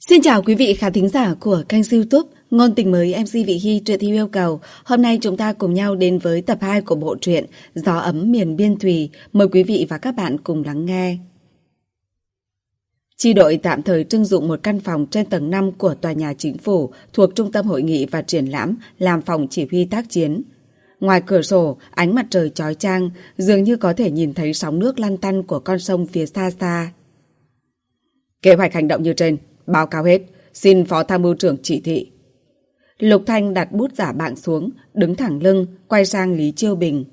Xin chào quý vị khán thính giả của kênh youtube Ngôn tình mới MC Vị Hy truyện thi yêu cầu. Hôm nay chúng ta cùng nhau đến với tập 2 của bộ truyện Gió ấm miền biên thùy. Mời quý vị và các bạn cùng lắng nghe. Chi đội tạm thời trưng dụng một căn phòng trên tầng 5 của tòa nhà chính phủ thuộc Trung tâm Hội nghị và Triển lãm làm phòng chỉ huy tác chiến. Ngoài cửa sổ, ánh mặt trời chói chang, dường như có thể nhìn thấy sóng nước lăn tăn của con sông phía xa xa. Kế hoạch hành động như trên, báo cáo hết, xin Phó Tham mưu trưởng chỉ thị. Lục Thanh đặt bút giả bạn xuống, đứng thẳng lưng, quay sang Lý Chiêu Bình.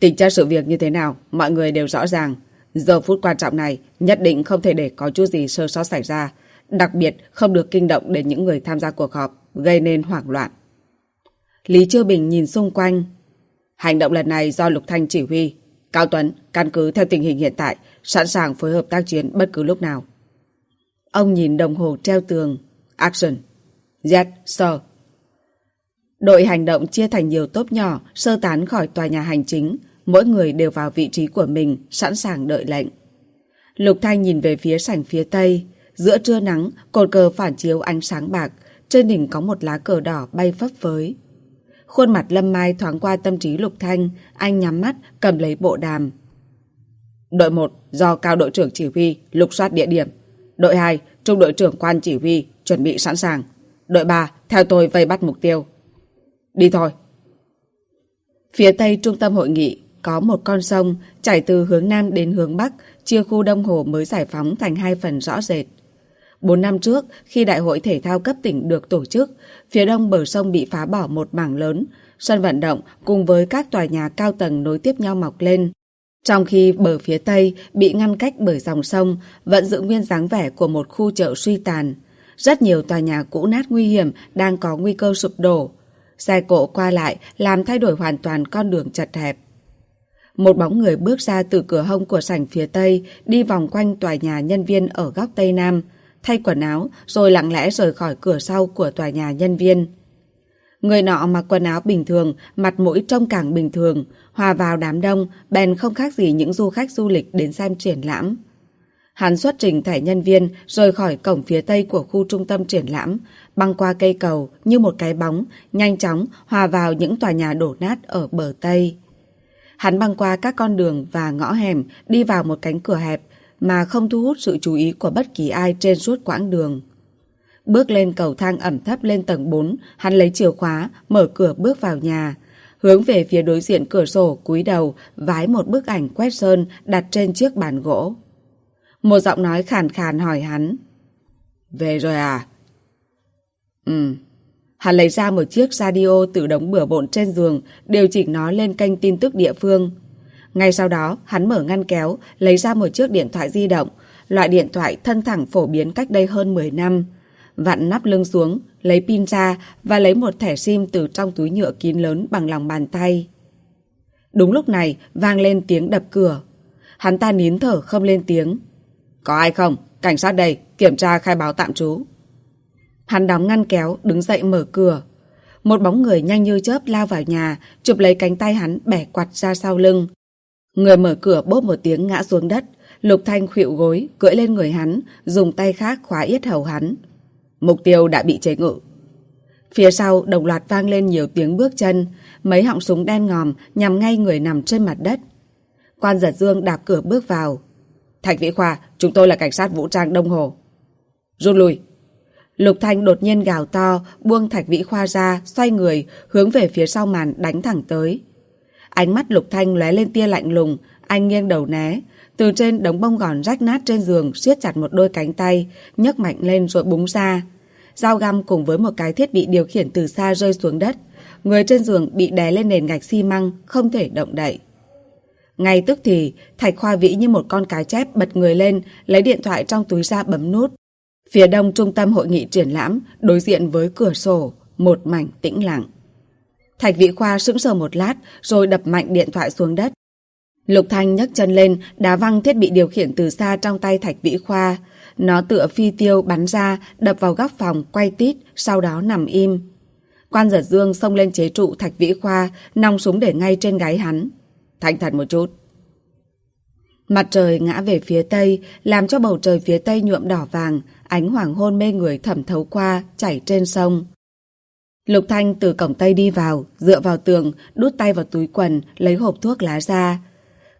Tình tra sự việc như thế nào, mọi người đều rõ ràng. Giờ phút quan trọng này, nhất định không thể để có chút gì sơ sót xảy ra. Đặc biệt, không được kinh động đến những người tham gia cuộc họp, gây nên hoảng loạn. Lý Chiêu Bình nhìn xung quanh. Hành động lần này do Lục Thanh chỉ huy. Cao Tuấn, căn cứ theo tình hình hiện tại, sẵn sàng phối hợp tác chiến bất cứ lúc nào. Ông nhìn đồng hồ treo tường. Action. Yes, sir. Đội hành động chia thành nhiều tốp nhỏ, sơ tán khỏi tòa nhà hành chính. Mỗi người đều vào vị trí của mình, sẵn sàng đợi lệnh. Lục Thanh nhìn về phía sảnh phía tây. Giữa trưa nắng, cột cờ phản chiếu ánh sáng bạc. Trên đỉnh có một lá cờ đỏ bay phấp phới. Khuôn mặt Lâm Mai thoáng qua tâm trí Lục Thanh, anh nhắm mắt, cầm lấy bộ đàm. Đội 1 do cao đội trưởng chỉ huy lục soát địa điểm. Đội 2, trung đội trưởng quan chỉ huy chuẩn bị sẵn sàng. Đội 3, theo tôi vây bắt mục tiêu. Đi thôi. Phía tây trung tâm hội nghị có một con sông chảy từ hướng nam đến hướng bắc, chia khu Đông Hồ mới giải phóng thành hai phần rõ rệt. Bốn năm trước, khi đại hội thể thao cấp tỉnh được tổ chức, phía đông bờ sông bị phá bỏ một mảng lớn, sân vận động cùng với các tòa nhà cao tầng nối tiếp nhau mọc lên. Trong khi bờ phía tây bị ngăn cách bởi dòng sông, vẫn giữ nguyên dáng vẻ của một khu chợ suy tàn. Rất nhiều tòa nhà cũ nát nguy hiểm đang có nguy cơ sụp đổ. Xe cộ qua lại làm thay đổi hoàn toàn con đường chật hẹp. Một bóng người bước ra từ cửa hông của sảnh phía tây, đi vòng quanh tòa nhà nhân viên ở góc tây nam, thay quần áo rồi lặng lẽ rời khỏi cửa sau của tòa nhà nhân viên. Người nọ mặc quần áo bình thường, mặt mũi trông càng bình thường, hòa vào đám đông, bèn không khác gì những du khách du lịch đến xem triển lãm. Hắn xuất trình thẻ nhân viên rời khỏi cổng phía tây của khu trung tâm triển lãm, băng qua cây cầu như một cái bóng, nhanh chóng hòa vào những tòa nhà đổ nát ở bờ tây. Hắn băng qua các con đường và ngõ hẻm, đi vào một cánh cửa hẹp mà không thu hút sự chú ý của bất kỳ ai trên suốt quãng đường. Bước lên cầu thang ẩm thấp lên tầng 4, hắn lấy chìa khóa, mở cửa bước vào nhà. Hướng về phía đối diện cửa sổ, cúi đầu, vái một bức ảnh quét sơn đặt trên chiếc bàn gỗ. Một giọng nói khàn khàn hỏi hắn. Về rồi à? Ừ. Hắn lấy ra một chiếc radio từ đống bửa bộn trên giường, điều chỉnh nó lên kênh tin tức địa phương. Ngay sau đó, hắn mở ngăn kéo, lấy ra một chiếc điện thoại di động, loại điện thoại thân thẳng phổ biến cách đây hơn 10 năm vặn nắp lưng xuống, lấy pin ra và lấy một thẻ sim từ trong túi nhựa kín lớn bằng lòng bàn tay. Đúng lúc này, vang lên tiếng đập cửa. Hắn ta nín thở không lên tiếng. Có ai không? Cảnh sát đây, kiểm tra khai báo tạm trú. Hắn đóng ngăn kéo, đứng dậy mở cửa. Một bóng người nhanh như chớp lao vào nhà, chụp lấy cánh tay hắn bẻ quạt ra sau lưng. Người mở cửa bốp một tiếng ngã xuống đất. Lục Thanh khuỵu gối, cưỡi lên người hắn, dùng tay khác khóa yết hầu hắn. Mục tiêu đã bị chế ngự. Phía sau đồng loạt vang lên nhiều tiếng bước chân, mấy họng súng đen ngòm nhằm ngay người nằm trên mặt đất. Quan giật dương đạp cửa bước vào. Thạch Vĩ Khoa, chúng tôi là cảnh sát vũ trang Đông Hồ. Rút lui. Lục Thanh đột nhiên gào to, buông Thạch Vĩ Khoa ra, xoay người, hướng về phía sau màn đánh thẳng tới. Ánh mắt Lục Thanh lóe lên tia lạnh lùng, anh nghiêng đầu né, từ trên đống bông gòn rách nát trên giường siết chặt một đôi cánh tay, nhấc mạnh lên rồi búng ra. Dao găm cùng với một cái thiết bị điều khiển từ xa rơi xuống đất. Người trên giường bị đè lên nền gạch xi măng, không thể động đậy. Ngay tức thì, Thạch Khoa Vĩ như một con cá chép bật người lên, lấy điện thoại trong túi ra bấm nút. Phía đông trung tâm hội nghị triển lãm, đối diện với cửa sổ, một mảnh tĩnh lặng. Thạch Vĩ Khoa sững sờ một lát, rồi đập mạnh điện thoại xuống đất. Lục Thanh nhấc chân lên, đá văng thiết bị điều khiển từ xa trong tay Thạch Vĩ Khoa. Nó tựa phi tiêu bắn ra, đập vào góc phòng, quay tít, sau đó nằm im. Quan giật dương xông lên chế trụ Thạch Vĩ Khoa, nòng súng để ngay trên gáy hắn. Thành thật một chút. Mặt trời ngã về phía tây, làm cho bầu trời phía tây nhuộm đỏ vàng, ánh hoàng hôn mê người thẩm thấu qua, chảy trên sông. Lục Thanh từ cổng tây đi vào, dựa vào tường, đút tay vào túi quần, lấy hộp thuốc lá ra.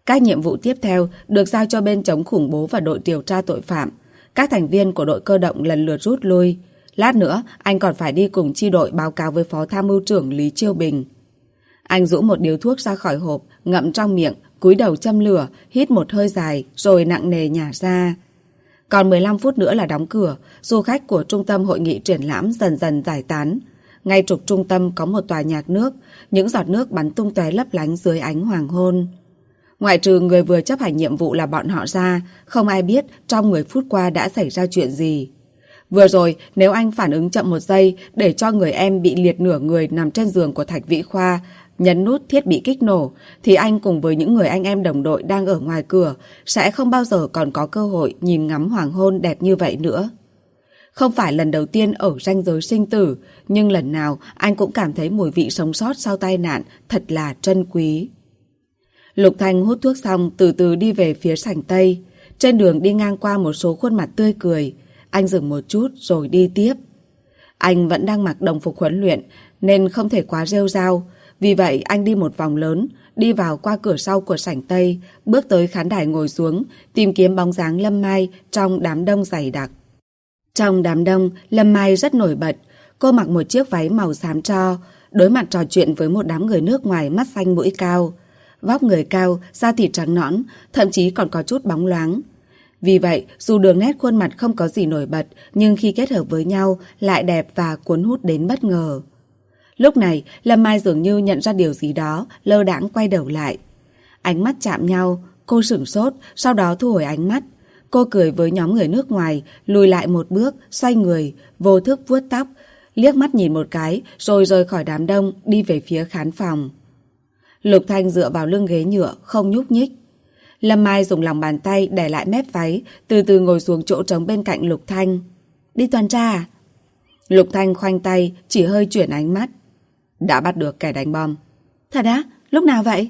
Các nhiệm vụ tiếp theo được giao cho bên chống khủng bố và đội điều tra tội phạm. Các thành viên của đội cơ động lần lượt rút lui. Lát nữa, anh còn phải đi cùng chi đội báo cáo với Phó Tham mưu trưởng Lý Chiêu Bình. Anh rũ một điếu thuốc ra khỏi hộp, ngậm trong miệng, cúi đầu châm lửa, hít một hơi dài, rồi nặng nề nhả ra. Còn 15 phút nữa là đóng cửa, du khách của trung tâm hội nghị triển lãm dần dần giải tán. Ngay trục trung tâm có một tòa nhạc nước, những giọt nước bắn tung tóe lấp lánh dưới ánh hoàng hôn. Ngoại trừ người vừa chấp hành nhiệm vụ là bọn họ ra, không ai biết trong 10 phút qua đã xảy ra chuyện gì. Vừa rồi, nếu anh phản ứng chậm một giây để cho người em bị liệt nửa người nằm trên giường của Thạch Vĩ Khoa, nhấn nút thiết bị kích nổ, thì anh cùng với những người anh em đồng đội đang ở ngoài cửa sẽ không bao giờ còn có cơ hội nhìn ngắm hoàng hôn đẹp như vậy nữa. Không phải lần đầu tiên ở ranh giới sinh tử, nhưng lần nào anh cũng cảm thấy mùi vị sống sót sau tai nạn thật là trân quý. Lục Thanh hút thuốc xong từ từ đi về phía sảnh Tây. Trên đường đi ngang qua một số khuôn mặt tươi cười. Anh dừng một chút rồi đi tiếp. Anh vẫn đang mặc đồng phục huấn luyện nên không thể quá rêu rao. Vì vậy anh đi một vòng lớn, đi vào qua cửa sau của sảnh Tây, bước tới khán đài ngồi xuống, tìm kiếm bóng dáng Lâm Mai trong đám đông dày đặc. Trong đám đông, Lâm Mai rất nổi bật. Cô mặc một chiếc váy màu xám cho, đối mặt trò chuyện với một đám người nước ngoài mắt xanh mũi cao. Vóc người cao, da thịt trắng nõn, thậm chí còn có chút bóng loáng. Vì vậy, dù đường nét khuôn mặt không có gì nổi bật, nhưng khi kết hợp với nhau lại đẹp và cuốn hút đến bất ngờ. Lúc này, Lâm Mai dường như nhận ra điều gì đó, lơ đãng quay đầu lại. Ánh mắt chạm nhau, cô sửng sốt, sau đó thu hồi ánh mắt. Cô cười với nhóm người nước ngoài, lùi lại một bước, xoay người, vô thức vuốt tóc, liếc mắt nhìn một cái, rồi rời khỏi đám đông, đi về phía khán phòng. Lục Thanh dựa vào lưng ghế nhựa, không nhúc nhích. Lâm Mai dùng lòng bàn tay để lại mép váy, từ từ ngồi xuống chỗ trống bên cạnh Lục Thanh. Đi tuần tra à? Lục Thanh khoanh tay, chỉ hơi chuyển ánh mắt. Đã bắt được kẻ đánh bom. Thật á? Lúc nào vậy?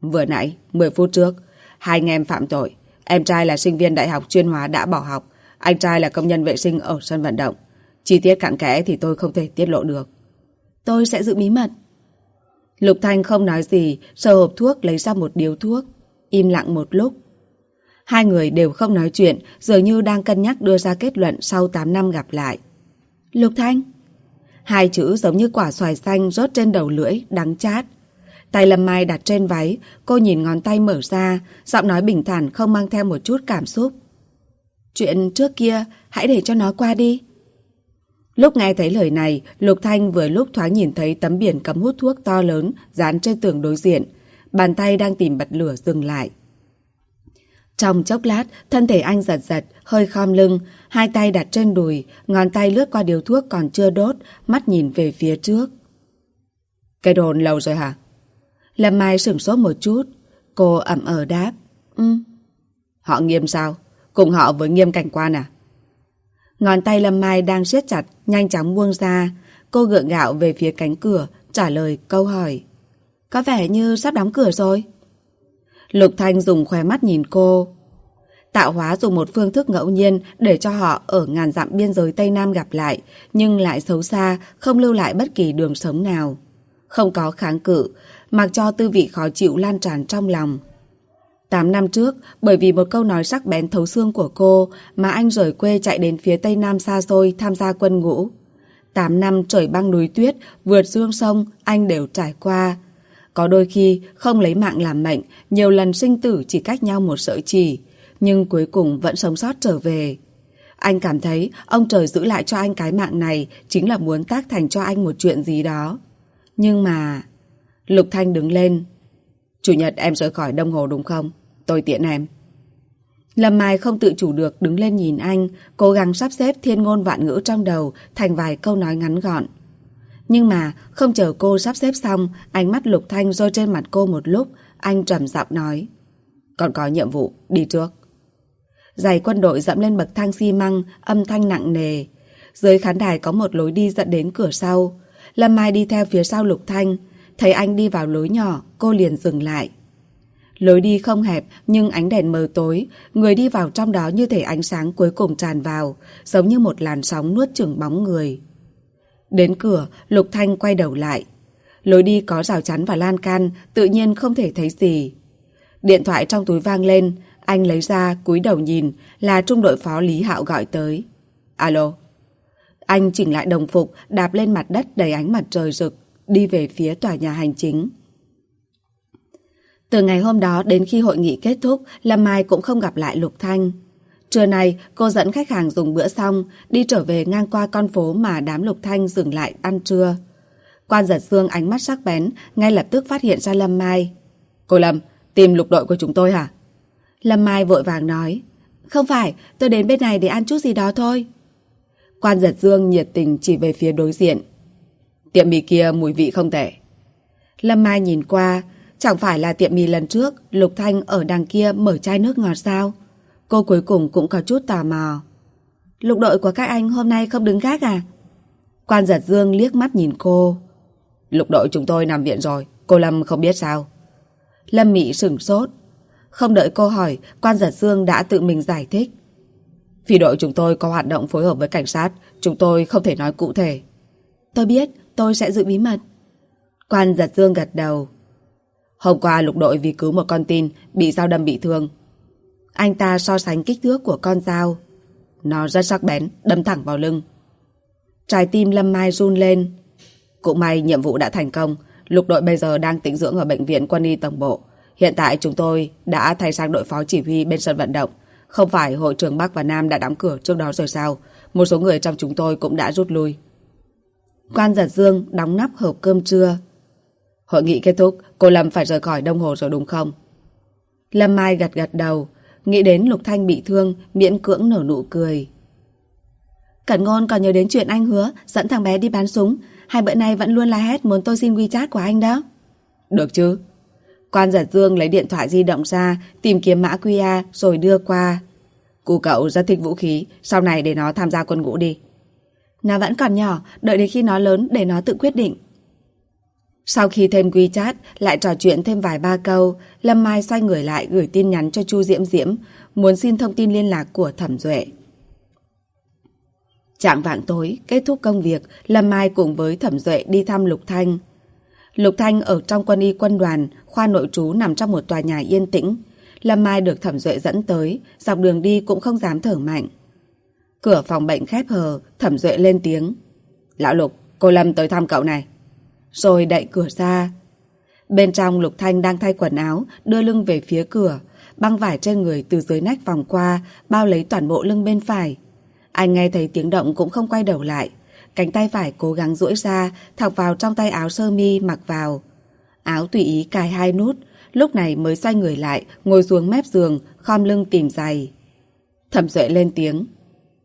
Vừa nãy, 10 phút trước, hai anh em phạm tội. Em trai là sinh viên đại học chuyên hóa đã bỏ học. Anh trai là công nhân vệ sinh ở sân vận động. Chi tiết cặn kẽ thì tôi không thể tiết lộ được. Tôi sẽ giữ bí mật. Lục Thanh không nói gì, sờ hộp thuốc lấy ra một điếu thuốc. Im lặng một lúc. Hai người đều không nói chuyện, dường như đang cân nhắc đưa ra kết luận sau 8 năm gặp lại. Lục Thanh Hai chữ giống như quả xoài xanh rớt trên đầu lưỡi, đắng chát. Tay Lâm Mai đặt trên váy, cô nhìn ngón tay mở ra, giọng nói bình thản không mang theo một chút cảm xúc. Chuyện trước kia, hãy để cho nó qua đi. Lúc nghe thấy lời này, Lục Thanh vừa lúc thoáng nhìn thấy tấm biển cấm hút thuốc to lớn dán trên tường đối diện. Bàn tay đang tìm bật lửa dừng lại. Trong chốc lát, thân thể anh giật giật, hơi khom lưng, hai tay đặt trên đùi, ngón tay lướt qua điều thuốc còn chưa đốt, mắt nhìn về phía trước. Cái đồn lâu rồi hả? Lâm Mai sửng sốt một chút, cô ẩm ờ đáp. Ừ. Họ nghiêm sao? Cùng họ với nghiêm cảnh quan à? Ngón tay Lâm Mai đang siết chặt, nhanh chóng buông ra. Cô gượng gạo về phía cánh cửa, trả lời câu hỏi. Có vẻ như sắp đóng cửa rồi. Lục Thanh dùng khóe mắt nhìn cô. Tạo hóa dùng một phương thức ngẫu nhiên để cho họ ở ngàn dặm biên giới Tây Nam gặp lại, nhưng lại xấu xa, không lưu lại bất kỳ đường sống nào. Không có kháng cự, mặc cho tư vị khó chịu lan tràn trong lòng. Tám năm trước, bởi vì một câu nói sắc bén thấu xương của cô mà anh rời quê chạy đến phía Tây Nam xa xôi tham gia quân ngũ. Tám năm trời băng núi tuyết, vượt dương sông, anh đều trải qua. Có đôi khi không lấy mạng làm mệnh, nhiều lần sinh tử chỉ cách nhau một sợi chỉ, nhưng cuối cùng vẫn sống sót trở về. Anh cảm thấy ông trời giữ lại cho anh cái mạng này chính là muốn tác thành cho anh một chuyện gì đó. Nhưng mà... Lục Thanh đứng lên, Chủ nhật em rời khỏi Đông Hồ đúng không? Tôi tiện em. Lâm Mai không tự chủ được đứng lên nhìn anh, cố gắng sắp xếp thiên ngôn vạn ngữ trong đầu thành vài câu nói ngắn gọn. Nhưng mà không chờ cô sắp xếp xong, ánh mắt Lục Thanh rơi trên mặt cô một lúc, anh trầm giọng nói. Còn có nhiệm vụ, đi trước. Giày quân đội dẫm lên bậc thang xi măng, âm thanh nặng nề. Dưới khán đài có một lối đi dẫn đến cửa sau. Lâm Mai đi theo phía sau Lục Thanh, Thấy anh đi vào lối nhỏ, cô liền dừng lại. Lối đi không hẹp nhưng ánh đèn mờ tối, người đi vào trong đó như thể ánh sáng cuối cùng tràn vào, giống như một làn sóng nuốt chửng bóng người. Đến cửa, Lục Thanh quay đầu lại. Lối đi có rào chắn và lan can, tự nhiên không thể thấy gì. Điện thoại trong túi vang lên, anh lấy ra, cúi đầu nhìn, là trung đội phó Lý Hạo gọi tới. Alo. Anh chỉnh lại đồng phục, đạp lên mặt đất đầy ánh mặt trời rực, đi về phía tòa nhà hành chính. Từ ngày hôm đó đến khi hội nghị kết thúc, Lâm Mai cũng không gặp lại Lục Thanh. Trưa nay, cô dẫn khách hàng dùng bữa xong, đi trở về ngang qua con phố mà đám Lục Thanh dừng lại ăn trưa. Quan giật xương ánh mắt sắc bén, ngay lập tức phát hiện ra Lâm Mai. Cô Lâm, tìm lục đội của chúng tôi hả? Lâm Mai vội vàng nói. Không phải, tôi đến bên này để ăn chút gì đó thôi. Quan giật dương nhiệt tình chỉ về phía đối diện. Tiệm mì kia mùi vị không tệ. Lâm Mai nhìn qua, chẳng phải là tiệm mì lần trước Lục Thanh ở đằng kia mở chai nước ngọt sao? Cô cuối cùng cũng có chút tò mò. Lục đội của các anh hôm nay không đứng gác à? Quan giật dương liếc mắt nhìn cô. Lục đội chúng tôi nằm viện rồi, cô Lâm không biết sao. Lâm Mị sửng sốt. Không đợi cô hỏi, quan giật dương đã tự mình giải thích. Phi đội chúng tôi có hoạt động phối hợp với cảnh sát, chúng tôi không thể nói cụ thể. Tôi biết, tôi sẽ giữ bí mật. Quan giật dương gật đầu. Hôm qua lục đội vì cứu một con tin bị dao đâm bị thương. Anh ta so sánh kích thước của con dao. Nó rất sắc bén, đâm thẳng vào lưng. Trái tim Lâm Mai run lên. Cũng may nhiệm vụ đã thành công. Lục đội bây giờ đang tĩnh dưỡng ở bệnh viện quân y tổng bộ. Hiện tại chúng tôi đã thay sang đội phó chỉ huy bên sân vận động. Không phải hội trường Bắc và Nam đã đóng cửa trước đó rồi sao? Một số người trong chúng tôi cũng đã rút lui. Quan giật dương đóng nắp hộp cơm trưa. Hội nghị kết thúc, cô Lâm phải rời khỏi Đông Hồ rồi đúng không? Lâm Mai gật gật đầu, nghĩ đến Lục Thanh bị thương, miễn cưỡng nở nụ cười. Cẩn ngôn còn nhớ đến chuyện anh hứa dẫn thằng bé đi bán súng. Hai bữa nay vẫn luôn la hét muốn tôi xin WeChat của anh đó. Được chứ? Quan giật dương lấy điện thoại di động ra, tìm kiếm mã QR rồi đưa qua. Cụ cậu rất thích vũ khí, sau này để nó tham gia quân ngũ đi. Nó vẫn còn nhỏ, đợi đến khi nó lớn để nó tự quyết định. Sau khi thêm WeChat, lại trò chuyện thêm vài ba câu, Lâm Mai xoay người lại gửi tin nhắn cho Chu Diễm Diễm, muốn xin thông tin liên lạc của Thẩm Duệ. Trạng vạng tối, kết thúc công việc, Lâm Mai cùng với Thẩm Duệ đi thăm Lục Thanh. Lục Thanh ở trong quân y quân đoàn, khoa nội trú nằm trong một tòa nhà yên tĩnh. Lâm Mai được Thẩm Duệ dẫn tới, dọc đường đi cũng không dám thở mạnh. Cửa phòng bệnh khép hờ, Thẩm Duệ lên tiếng. Lão Lục, cô Lâm tới thăm cậu này. Rồi đậy cửa ra. Bên trong Lục Thanh đang thay quần áo, đưa lưng về phía cửa. Băng vải trên người từ dưới nách vòng qua, bao lấy toàn bộ lưng bên phải. Anh nghe thấy tiếng động cũng không quay đầu lại. Cánh tay phải cố gắng duỗi ra, thọc vào trong tay áo sơ mi mặc vào. Áo tùy ý cài hai nút, lúc này mới xoay người lại, ngồi xuống mép giường, khom lưng tìm giày. Thẩm Duệ lên tiếng.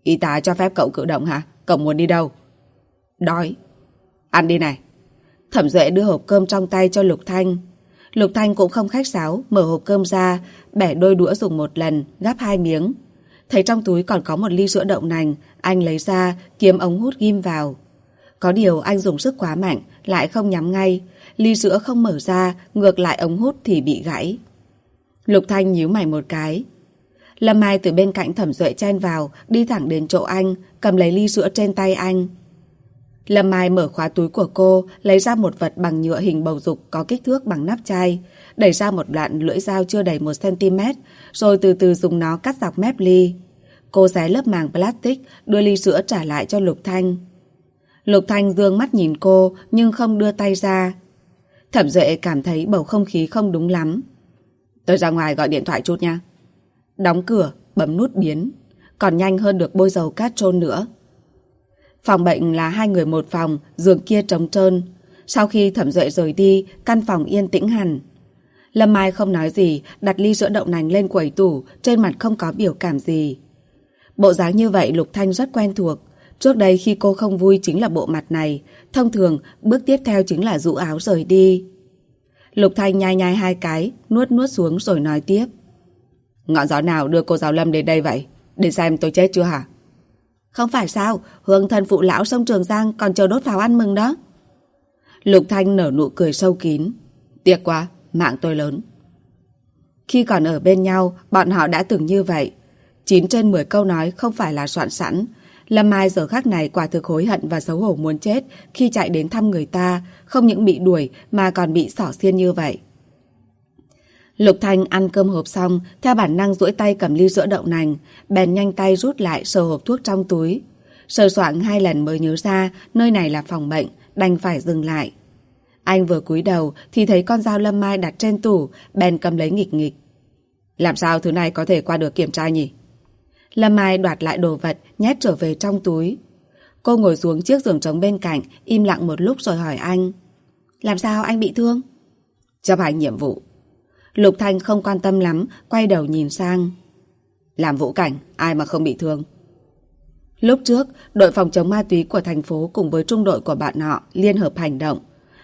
Y tá cho phép cậu cử động hả? Cậu muốn đi đâu? Đói. Ăn đi này. Thẩm Duệ đưa hộp cơm trong tay cho Lục Thanh. Lục Thanh cũng không khách sáo, mở hộp cơm ra, bẻ đôi đũa dùng một lần, gắp hai miếng. Thấy trong túi còn có một ly sữa đậu nành, anh lấy ra, kiếm ống hút ghim vào. Có điều anh dùng sức quá mạnh, lại không nhắm ngay. Ly sữa không mở ra, ngược lại ống hút thì bị gãy. Lục Thanh nhíu mày một cái. Lâm Mai từ bên cạnh thẩm duệ chen vào, đi thẳng đến chỗ anh, cầm lấy ly sữa trên tay anh. Lâm Mai mở khóa túi của cô, lấy ra một vật bằng nhựa hình bầu dục có kích thước bằng nắp chai, đẩy ra một đoạn lưỡi dao chưa đầy 1cm, rồi từ từ dùng nó cắt dọc mép ly. Cô xé lớp màng plastic, đưa ly sữa trả lại cho Lục Thanh. Lục Thanh dương mắt nhìn cô, nhưng không đưa tay ra. Thẩm Duệ cảm thấy bầu không khí không đúng lắm. Tôi ra ngoài gọi điện thoại chút nha. Đóng cửa, bấm nút biến. Còn nhanh hơn được bôi dầu cát trôn nữa. Phòng bệnh là hai người một phòng, giường kia trống trơn. Sau khi Thẩm Duệ rời đi, căn phòng yên tĩnh hẳn. Lâm Mai không nói gì, đặt ly sữa đậu nành lên quầy tủ, trên mặt không có biểu cảm gì. Bộ dáng như vậy Lục Thanh rất quen thuộc. Trước đây khi cô không vui chính là bộ mặt này. Thông thường, bước tiếp theo chính là rũ áo rời đi. Lục Thanh nhai nhai hai cái, nuốt nuốt xuống rồi nói tiếp. Ngọn gió nào đưa cô giáo Lâm đến đây vậy? Để xem tôi chết chưa hả? Không phải sao, hương thân phụ lão sông Trường Giang còn chờ đốt pháo ăn mừng đó. Lục Thanh nở nụ cười sâu kín. Tiếc quá, mạng tôi lớn. Khi còn ở bên nhau, bọn họ đã từng như vậy. 9 trên 10 câu nói không phải là soạn sẵn. Lâm Mai giờ khắc này quả thực hối hận và xấu hổ muốn chết khi chạy đến thăm người ta, không những bị đuổi mà còn bị xỏ xiên như vậy. Lục Thanh ăn cơm hộp xong, theo bản năng duỗi tay cầm ly sữa đậu nành, bèn nhanh tay rút lại sờ hộp thuốc trong túi. Sờ soạn hai lần mới nhớ ra nơi này là phòng bệnh, đành phải dừng lại. Anh vừa cúi đầu thì thấy con dao lâm mai đặt trên tủ, bèn cầm lấy nghịch nghịch. Làm sao thứ này có thể qua được kiểm tra nhỉ? Lâm Mai đoạt lại đồ vật, nhét trở về trong túi. Cô ngồi xuống chiếc giường trống bên cạnh, im lặng một lúc rồi hỏi anh. Làm sao anh bị thương? Chấp hành nhiệm vụ. Lục Thanh không quan tâm lắm, quay đầu nhìn sang. Làm vũ cảnh, ai mà không bị thương? Lúc trước, đội phòng chống ma túy của thành phố cùng với trung đội của bạn họ liên hợp hành động.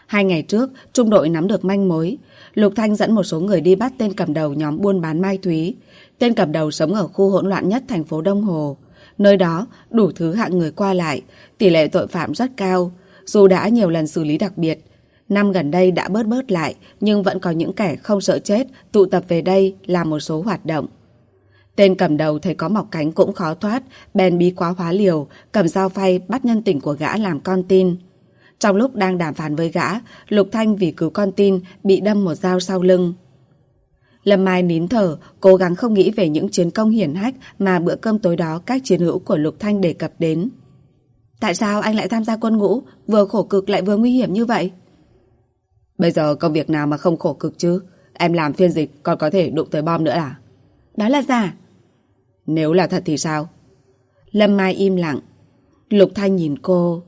Hai ngày trước, trung đội nắm được manh mối. Lục Thanh dẫn một số người đi bắt tên cầm đầu nhóm buôn bán mai túy. Tên cầm đầu sống ở khu hỗn loạn nhất thành phố Đông Hồ. Nơi đó, đủ thứ hạng người qua lại, tỷ lệ tội phạm rất cao. Dù đã nhiều lần xử lý đặc biệt, năm gần đây đã bớt bớt lại, nhưng vẫn có những kẻ không sợ chết tụ tập về đây làm một số hoạt động. Tên cầm đầu thấy có mọc cánh cũng khó thoát, bèn bí quá hóa liều, cầm dao phay bắt nhân tình của gã làm con tin. Trong lúc đang đàm phán với gã, Lục Thanh vì cứu con tin bị đâm một dao sau lưng. Lâm Mai nín thở, cố gắng không nghĩ về những chiến công hiển hách mà bữa cơm tối đó các chiến hữu của Lục Thanh đề cập đến. Tại sao anh lại tham gia quân ngũ, vừa khổ cực lại vừa nguy hiểm như vậy? Bây giờ công việc nào mà không khổ cực chứ? Em làm phiên dịch còn có thể đụng tới bom nữa à? Đó là giả. Nếu là thật thì sao? Lâm Mai im lặng. Lục Thanh nhìn cô.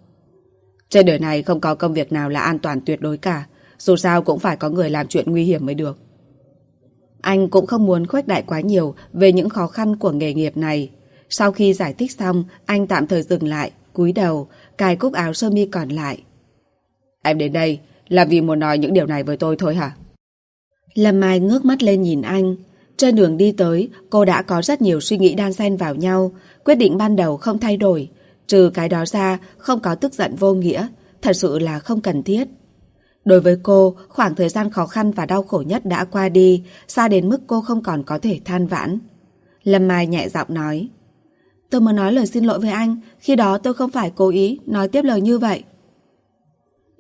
Trên đời này không có công việc nào là an toàn tuyệt đối cả. Dù sao cũng phải có người làm chuyện nguy hiểm mới được. Anh cũng không muốn khuếch đại quá nhiều về những khó khăn của nghề nghiệp này. Sau khi giải thích xong, anh tạm thời dừng lại, cúi đầu, cài cúc áo sơ mi còn lại. Em đến đây là vì muốn nói những điều này với tôi thôi hả? Lâm Mai ngước mắt lên nhìn anh. Trên đường đi tới, cô đã có rất nhiều suy nghĩ đan xen vào nhau. Quyết định ban đầu không thay đổi. Trừ cái đó ra, không có tức giận vô nghĩa. Thật sự là không cần thiết. Đối với cô, khoảng thời gian khó khăn và đau khổ nhất đã qua đi, xa đến mức cô không còn có thể than vãn. Lâm Mai nhẹ giọng nói. Tôi muốn nói lời xin lỗi với anh, khi đó tôi không phải cố ý nói tiếp lời như vậy.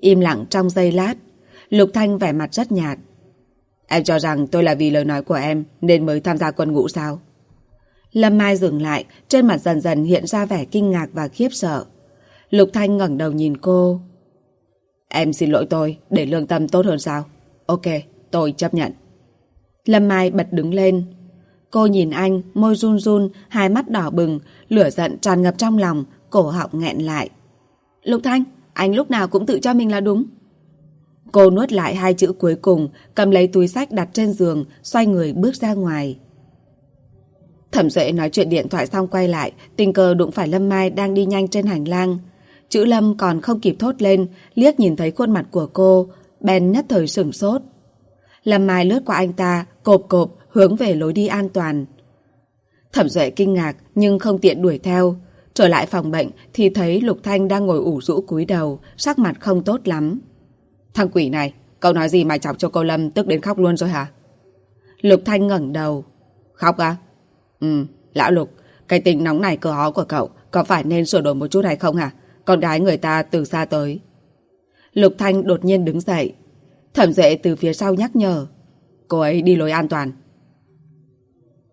Im lặng trong giây lát, Lục Thanh vẻ mặt rất nhạt. Em cho rằng tôi là vì lời nói của em nên mới tham gia quân ngũ sao? Lâm Mai dừng lại, trên mặt dần dần hiện ra vẻ kinh ngạc và khiếp sợ. Lục Thanh ngẩng đầu nhìn cô. Em xin lỗi tôi, để lương tâm tốt hơn sao? Ok, tôi chấp nhận. Lâm Mai bật đứng lên. Cô nhìn anh, môi run run, hai mắt đỏ bừng, lửa giận tràn ngập trong lòng, cổ họng nghẹn lại. Lục Thanh, anh lúc nào cũng tự cho mình là đúng. Cô nuốt lại hai chữ cuối cùng, cầm lấy túi sách đặt trên giường, xoay người bước ra ngoài. Thẩm Duệ nói chuyện điện thoại xong quay lại, tình cờ đụng phải Lâm Mai đang đi nhanh trên hành lang. Chữ Lâm còn không kịp thốt lên, liếc nhìn thấy khuôn mặt của cô, bèn nhất thời sửng sốt. Lâm Mai lướt qua anh ta, cộp cộp, hướng về lối đi an toàn. Thẩm Duệ kinh ngạc nhưng không tiện đuổi theo. Trở lại phòng bệnh thì thấy Lục Thanh đang ngồi ủ rũ cúi đầu, sắc mặt không tốt lắm. Thằng quỷ này, cậu nói gì mà chọc cho cô Lâm tức đến khóc luôn rồi hả? Lục Thanh ngẩng đầu. Khóc à? Ừ, lão Lục, cái tình nóng này cờ hó của cậu có phải nên sửa đổi một chút hay không hả? Con gái người ta từ xa tới. Lục Thanh đột nhiên đứng dậy. Thẩm dệ từ phía sau nhắc nhở. Cô ấy đi lối an toàn.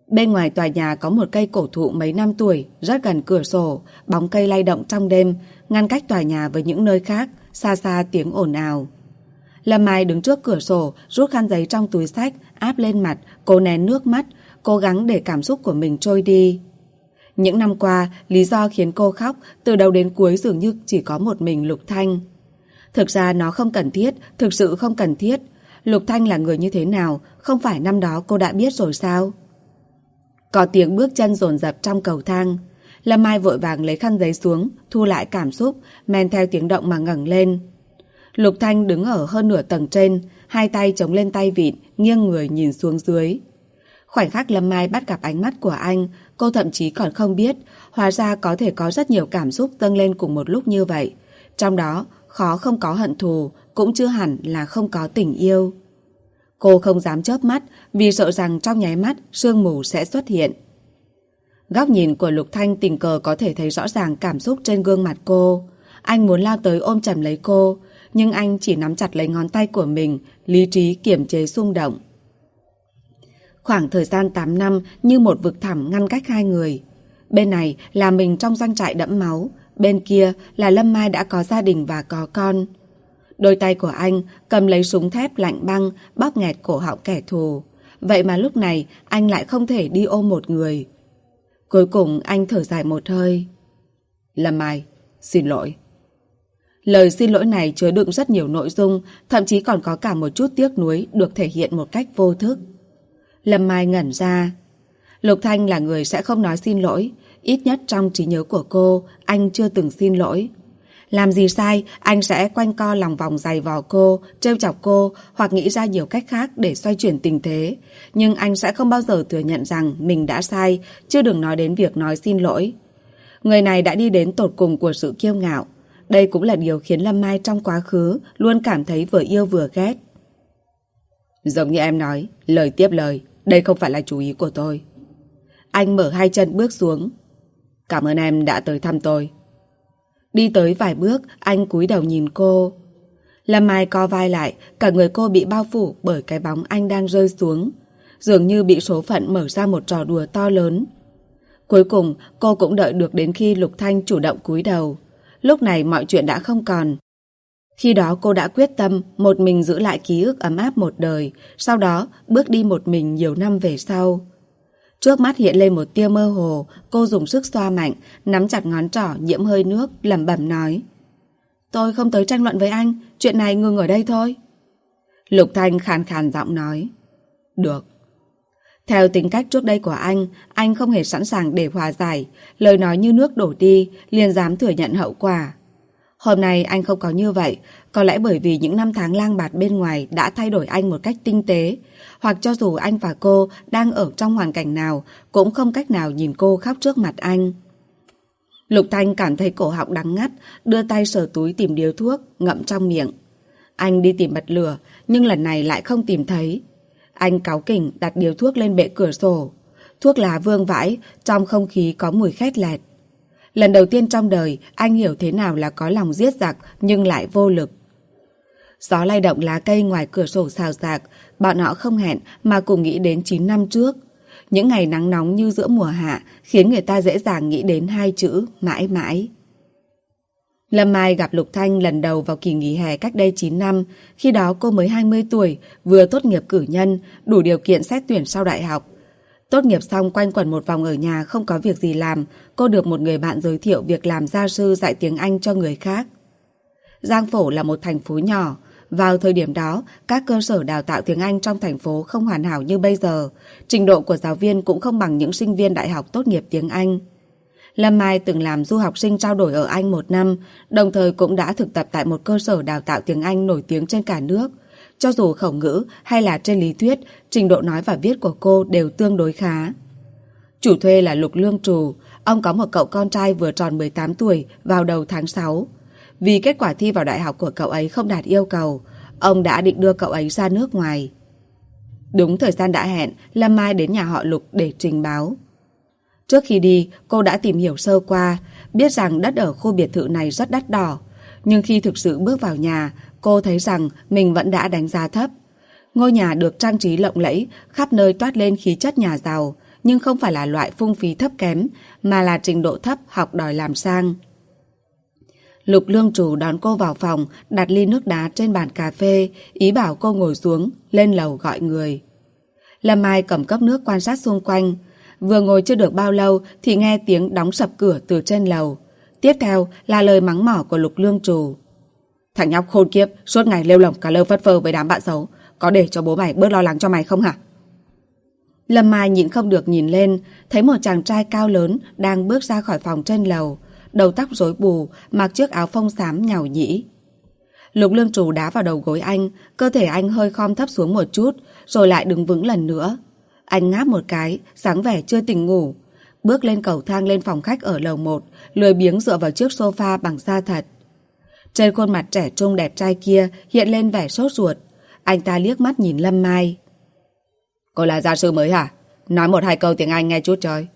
Bên ngoài tòa nhà có một cây cổ thụ mấy năm tuổi, rất gần cửa sổ, bóng cây lay động trong đêm, ngăn cách tòa nhà với những nơi khác, xa xa tiếng ồn ào. Lâm Mai đứng trước cửa sổ, rút khăn giấy trong túi sách, áp lên mặt, cố nén nước mắt, cố gắng để cảm xúc của mình trôi đi. Những năm qua, lý do khiến cô khóc từ đầu đến cuối dường như chỉ có một mình Lục Thanh. Thực ra nó không cần thiết, thực sự không cần thiết. Lục Thanh là người như thế nào, không phải năm đó cô đã biết rồi sao? Có tiếng bước chân dồn dập trong cầu thang. Lâm Mai vội vàng lấy khăn giấy xuống, thu lại cảm xúc, men theo tiếng động mà ngẩng lên. Lục Thanh đứng ở hơn nửa tầng trên, hai tay chống lên tay vịn, nghiêng người nhìn xuống dưới. Khoảnh khắc Lâm Mai bắt gặp ánh mắt của anh, cô thậm chí còn không biết, hóa ra có thể có rất nhiều cảm xúc dâng lên cùng một lúc như vậy. Trong đó, khó không có hận thù, cũng chưa hẳn là không có tình yêu. Cô không dám chớp mắt vì sợ rằng trong nháy mắt sương mù sẽ xuất hiện. Góc nhìn của Lục Thanh tình cờ có thể thấy rõ ràng cảm xúc trên gương mặt cô. Anh muốn lao tới ôm chầm lấy cô, nhưng anh chỉ nắm chặt lấy ngón tay của mình, lý trí kiểm chế xung động. Khoảng thời gian 8 năm như một vực thẳm ngăn cách hai người. Bên này là mình trong doanh trại đẫm máu, bên kia là Lâm Mai đã có gia đình và có con. Đôi tay của anh cầm lấy súng thép lạnh băng, bóp nghẹt cổ họng kẻ thù. Vậy mà lúc này anh lại không thể đi ôm một người. Cuối cùng anh thở dài một hơi. Lâm Mai, xin lỗi. Lời xin lỗi này chứa đựng rất nhiều nội dung, thậm chí còn có cả một chút tiếc nuối được thể hiện một cách vô thức. Lâm Mai ngẩn ra. Lục Thanh là người sẽ không nói xin lỗi, ít nhất trong trí nhớ của cô, anh chưa từng xin lỗi. Làm gì sai, anh sẽ quanh co lòng vòng dày vò cô, trêu chọc cô hoặc nghĩ ra nhiều cách khác để xoay chuyển tình thế. Nhưng anh sẽ không bao giờ thừa nhận rằng mình đã sai, chưa đừng nói đến việc nói xin lỗi. Người này đã đi đến tột cùng của sự kiêu ngạo. Đây cũng là điều khiến Lâm Mai trong quá khứ luôn cảm thấy vừa yêu vừa ghét. Giống như em nói, lời tiếp lời, đây không phải là chú ý của tôi. Anh mở hai chân bước xuống. Cảm ơn em đã tới thăm tôi. Đi tới vài bước, anh cúi đầu nhìn cô. Lâm Mai co vai lại, cả người cô bị bao phủ bởi cái bóng anh đang rơi xuống. Dường như bị số phận mở ra một trò đùa to lớn. Cuối cùng, cô cũng đợi được đến khi Lục Thanh chủ động cúi đầu. Lúc này mọi chuyện đã không còn. Khi đó cô đã quyết tâm một mình giữ lại ký ức ấm áp một đời, sau đó bước đi một mình nhiều năm về sau. Trước mắt hiện lên một tia mơ hồ, cô dùng sức xoa mạnh, nắm chặt ngón trỏ nhiễm hơi nước, lẩm bẩm nói. Tôi không tới tranh luận với anh, chuyện này ngừng ở đây thôi. Lục Thanh khàn khàn giọng nói. Được. Theo tính cách trước đây của anh, anh không hề sẵn sàng để hòa giải, lời nói như nước đổ đi, liền dám thừa nhận hậu quả. Hôm nay anh không có như vậy, có lẽ bởi vì những năm tháng lang bạt bên ngoài đã thay đổi anh một cách tinh tế, hoặc cho dù anh và cô đang ở trong hoàn cảnh nào, cũng không cách nào nhìn cô khóc trước mặt anh. Lục Thanh cảm thấy cổ họng đắng ngắt, đưa tay sờ túi tìm điếu thuốc, ngậm trong miệng. Anh đi tìm bật lửa, nhưng lần này lại không tìm thấy. Anh cáu kỉnh đặt điếu thuốc lên bệ cửa sổ. Thuốc lá vương vãi, trong không khí có mùi khét lẹt. Lần đầu tiên trong đời, anh hiểu thế nào là có lòng giết giặc nhưng lại vô lực. Gió lay động lá cây ngoài cửa sổ xào xạc, bọn họ không hẹn mà cùng nghĩ đến 9 năm trước. Những ngày nắng nóng như giữa mùa hạ khiến người ta dễ dàng nghĩ đến hai chữ mãi mãi. Lâm Mai gặp Lục Thanh lần đầu vào kỳ nghỉ hè cách đây 9 năm, khi đó cô mới 20 tuổi, vừa tốt nghiệp cử nhân, đủ điều kiện xét tuyển sau đại học. Tốt nghiệp xong quanh quẩn một vòng ở nhà không có việc gì làm, cô được một người bạn giới thiệu việc làm gia sư dạy tiếng Anh cho người khác. Giang Phổ là một thành phố nhỏ, vào thời điểm đó, các cơ sở đào tạo tiếng Anh trong thành phố không hoàn hảo như bây giờ. Trình độ của giáo viên cũng không bằng những sinh viên đại học tốt nghiệp tiếng Anh. Lâm Mai từng làm du học sinh trao đổi ở Anh một năm, đồng thời cũng đã thực tập tại một cơ sở đào tạo tiếng Anh nổi tiếng trên cả nước. Cho dù khẩu ngữ hay là trên lý thuyết, trình độ nói và viết của cô đều tương đối khá. Chủ thuê là Lục Lương Trù, ông có một cậu con trai vừa tròn 18 tuổi vào đầu tháng 6. Vì kết quả thi vào đại học của cậu ấy không đạt yêu cầu, ông đã định đưa cậu ấy ra nước ngoài. Đúng thời gian đã hẹn, Lâm Mai đến nhà họ Lục để trình báo. Trước khi đi, cô đã tìm hiểu sơ qua, biết rằng đất ở khu biệt thự này rất đắt đỏ. Nhưng khi thực sự bước vào nhà, cô thấy rằng mình vẫn đã đánh giá thấp. Ngôi nhà được trang trí lộng lẫy, khắp nơi toát lên khí chất nhà giàu, nhưng không phải là loại phung phí thấp kém, mà là trình độ thấp học đòi làm sang. Lục lương chủ đón cô vào phòng, đặt ly nước đá trên bàn cà phê, ý bảo cô ngồi xuống, lên lầu gọi người. Lâm Mai cầm cốc nước quan sát xung quanh. Vừa ngồi chưa được bao lâu thì nghe tiếng đóng sập cửa từ trên lầu. Tiếp theo là lời mắng mỏ của lục lương chủ. Thằng nhóc khôn kiếp, suốt ngày lêu lỏng cả lơ phất phơ với đám bạn xấu. Có để cho bố mày bớt lo lắng cho mày không hả? Lâm Mai nhịn không được nhìn lên, thấy một chàng trai cao lớn đang bước ra khỏi phòng trên lầu đầu tóc rối bù, mặc chiếc áo phông xám nhàu nhĩ. Lục lương trù đá vào đầu gối anh, cơ thể anh hơi khom thấp xuống một chút, rồi lại đứng vững lần nữa. Anh ngáp một cái, sáng vẻ chưa tỉnh ngủ. Bước lên cầu thang lên phòng khách ở lầu 1, lười biếng dựa vào chiếc sofa bằng da thật. Trên khuôn mặt trẻ trung đẹp trai kia hiện lên vẻ sốt ruột. Anh ta liếc mắt nhìn Lâm Mai. Cô là gia sư mới hả? Nói một hai câu tiếng Anh nghe chút trời.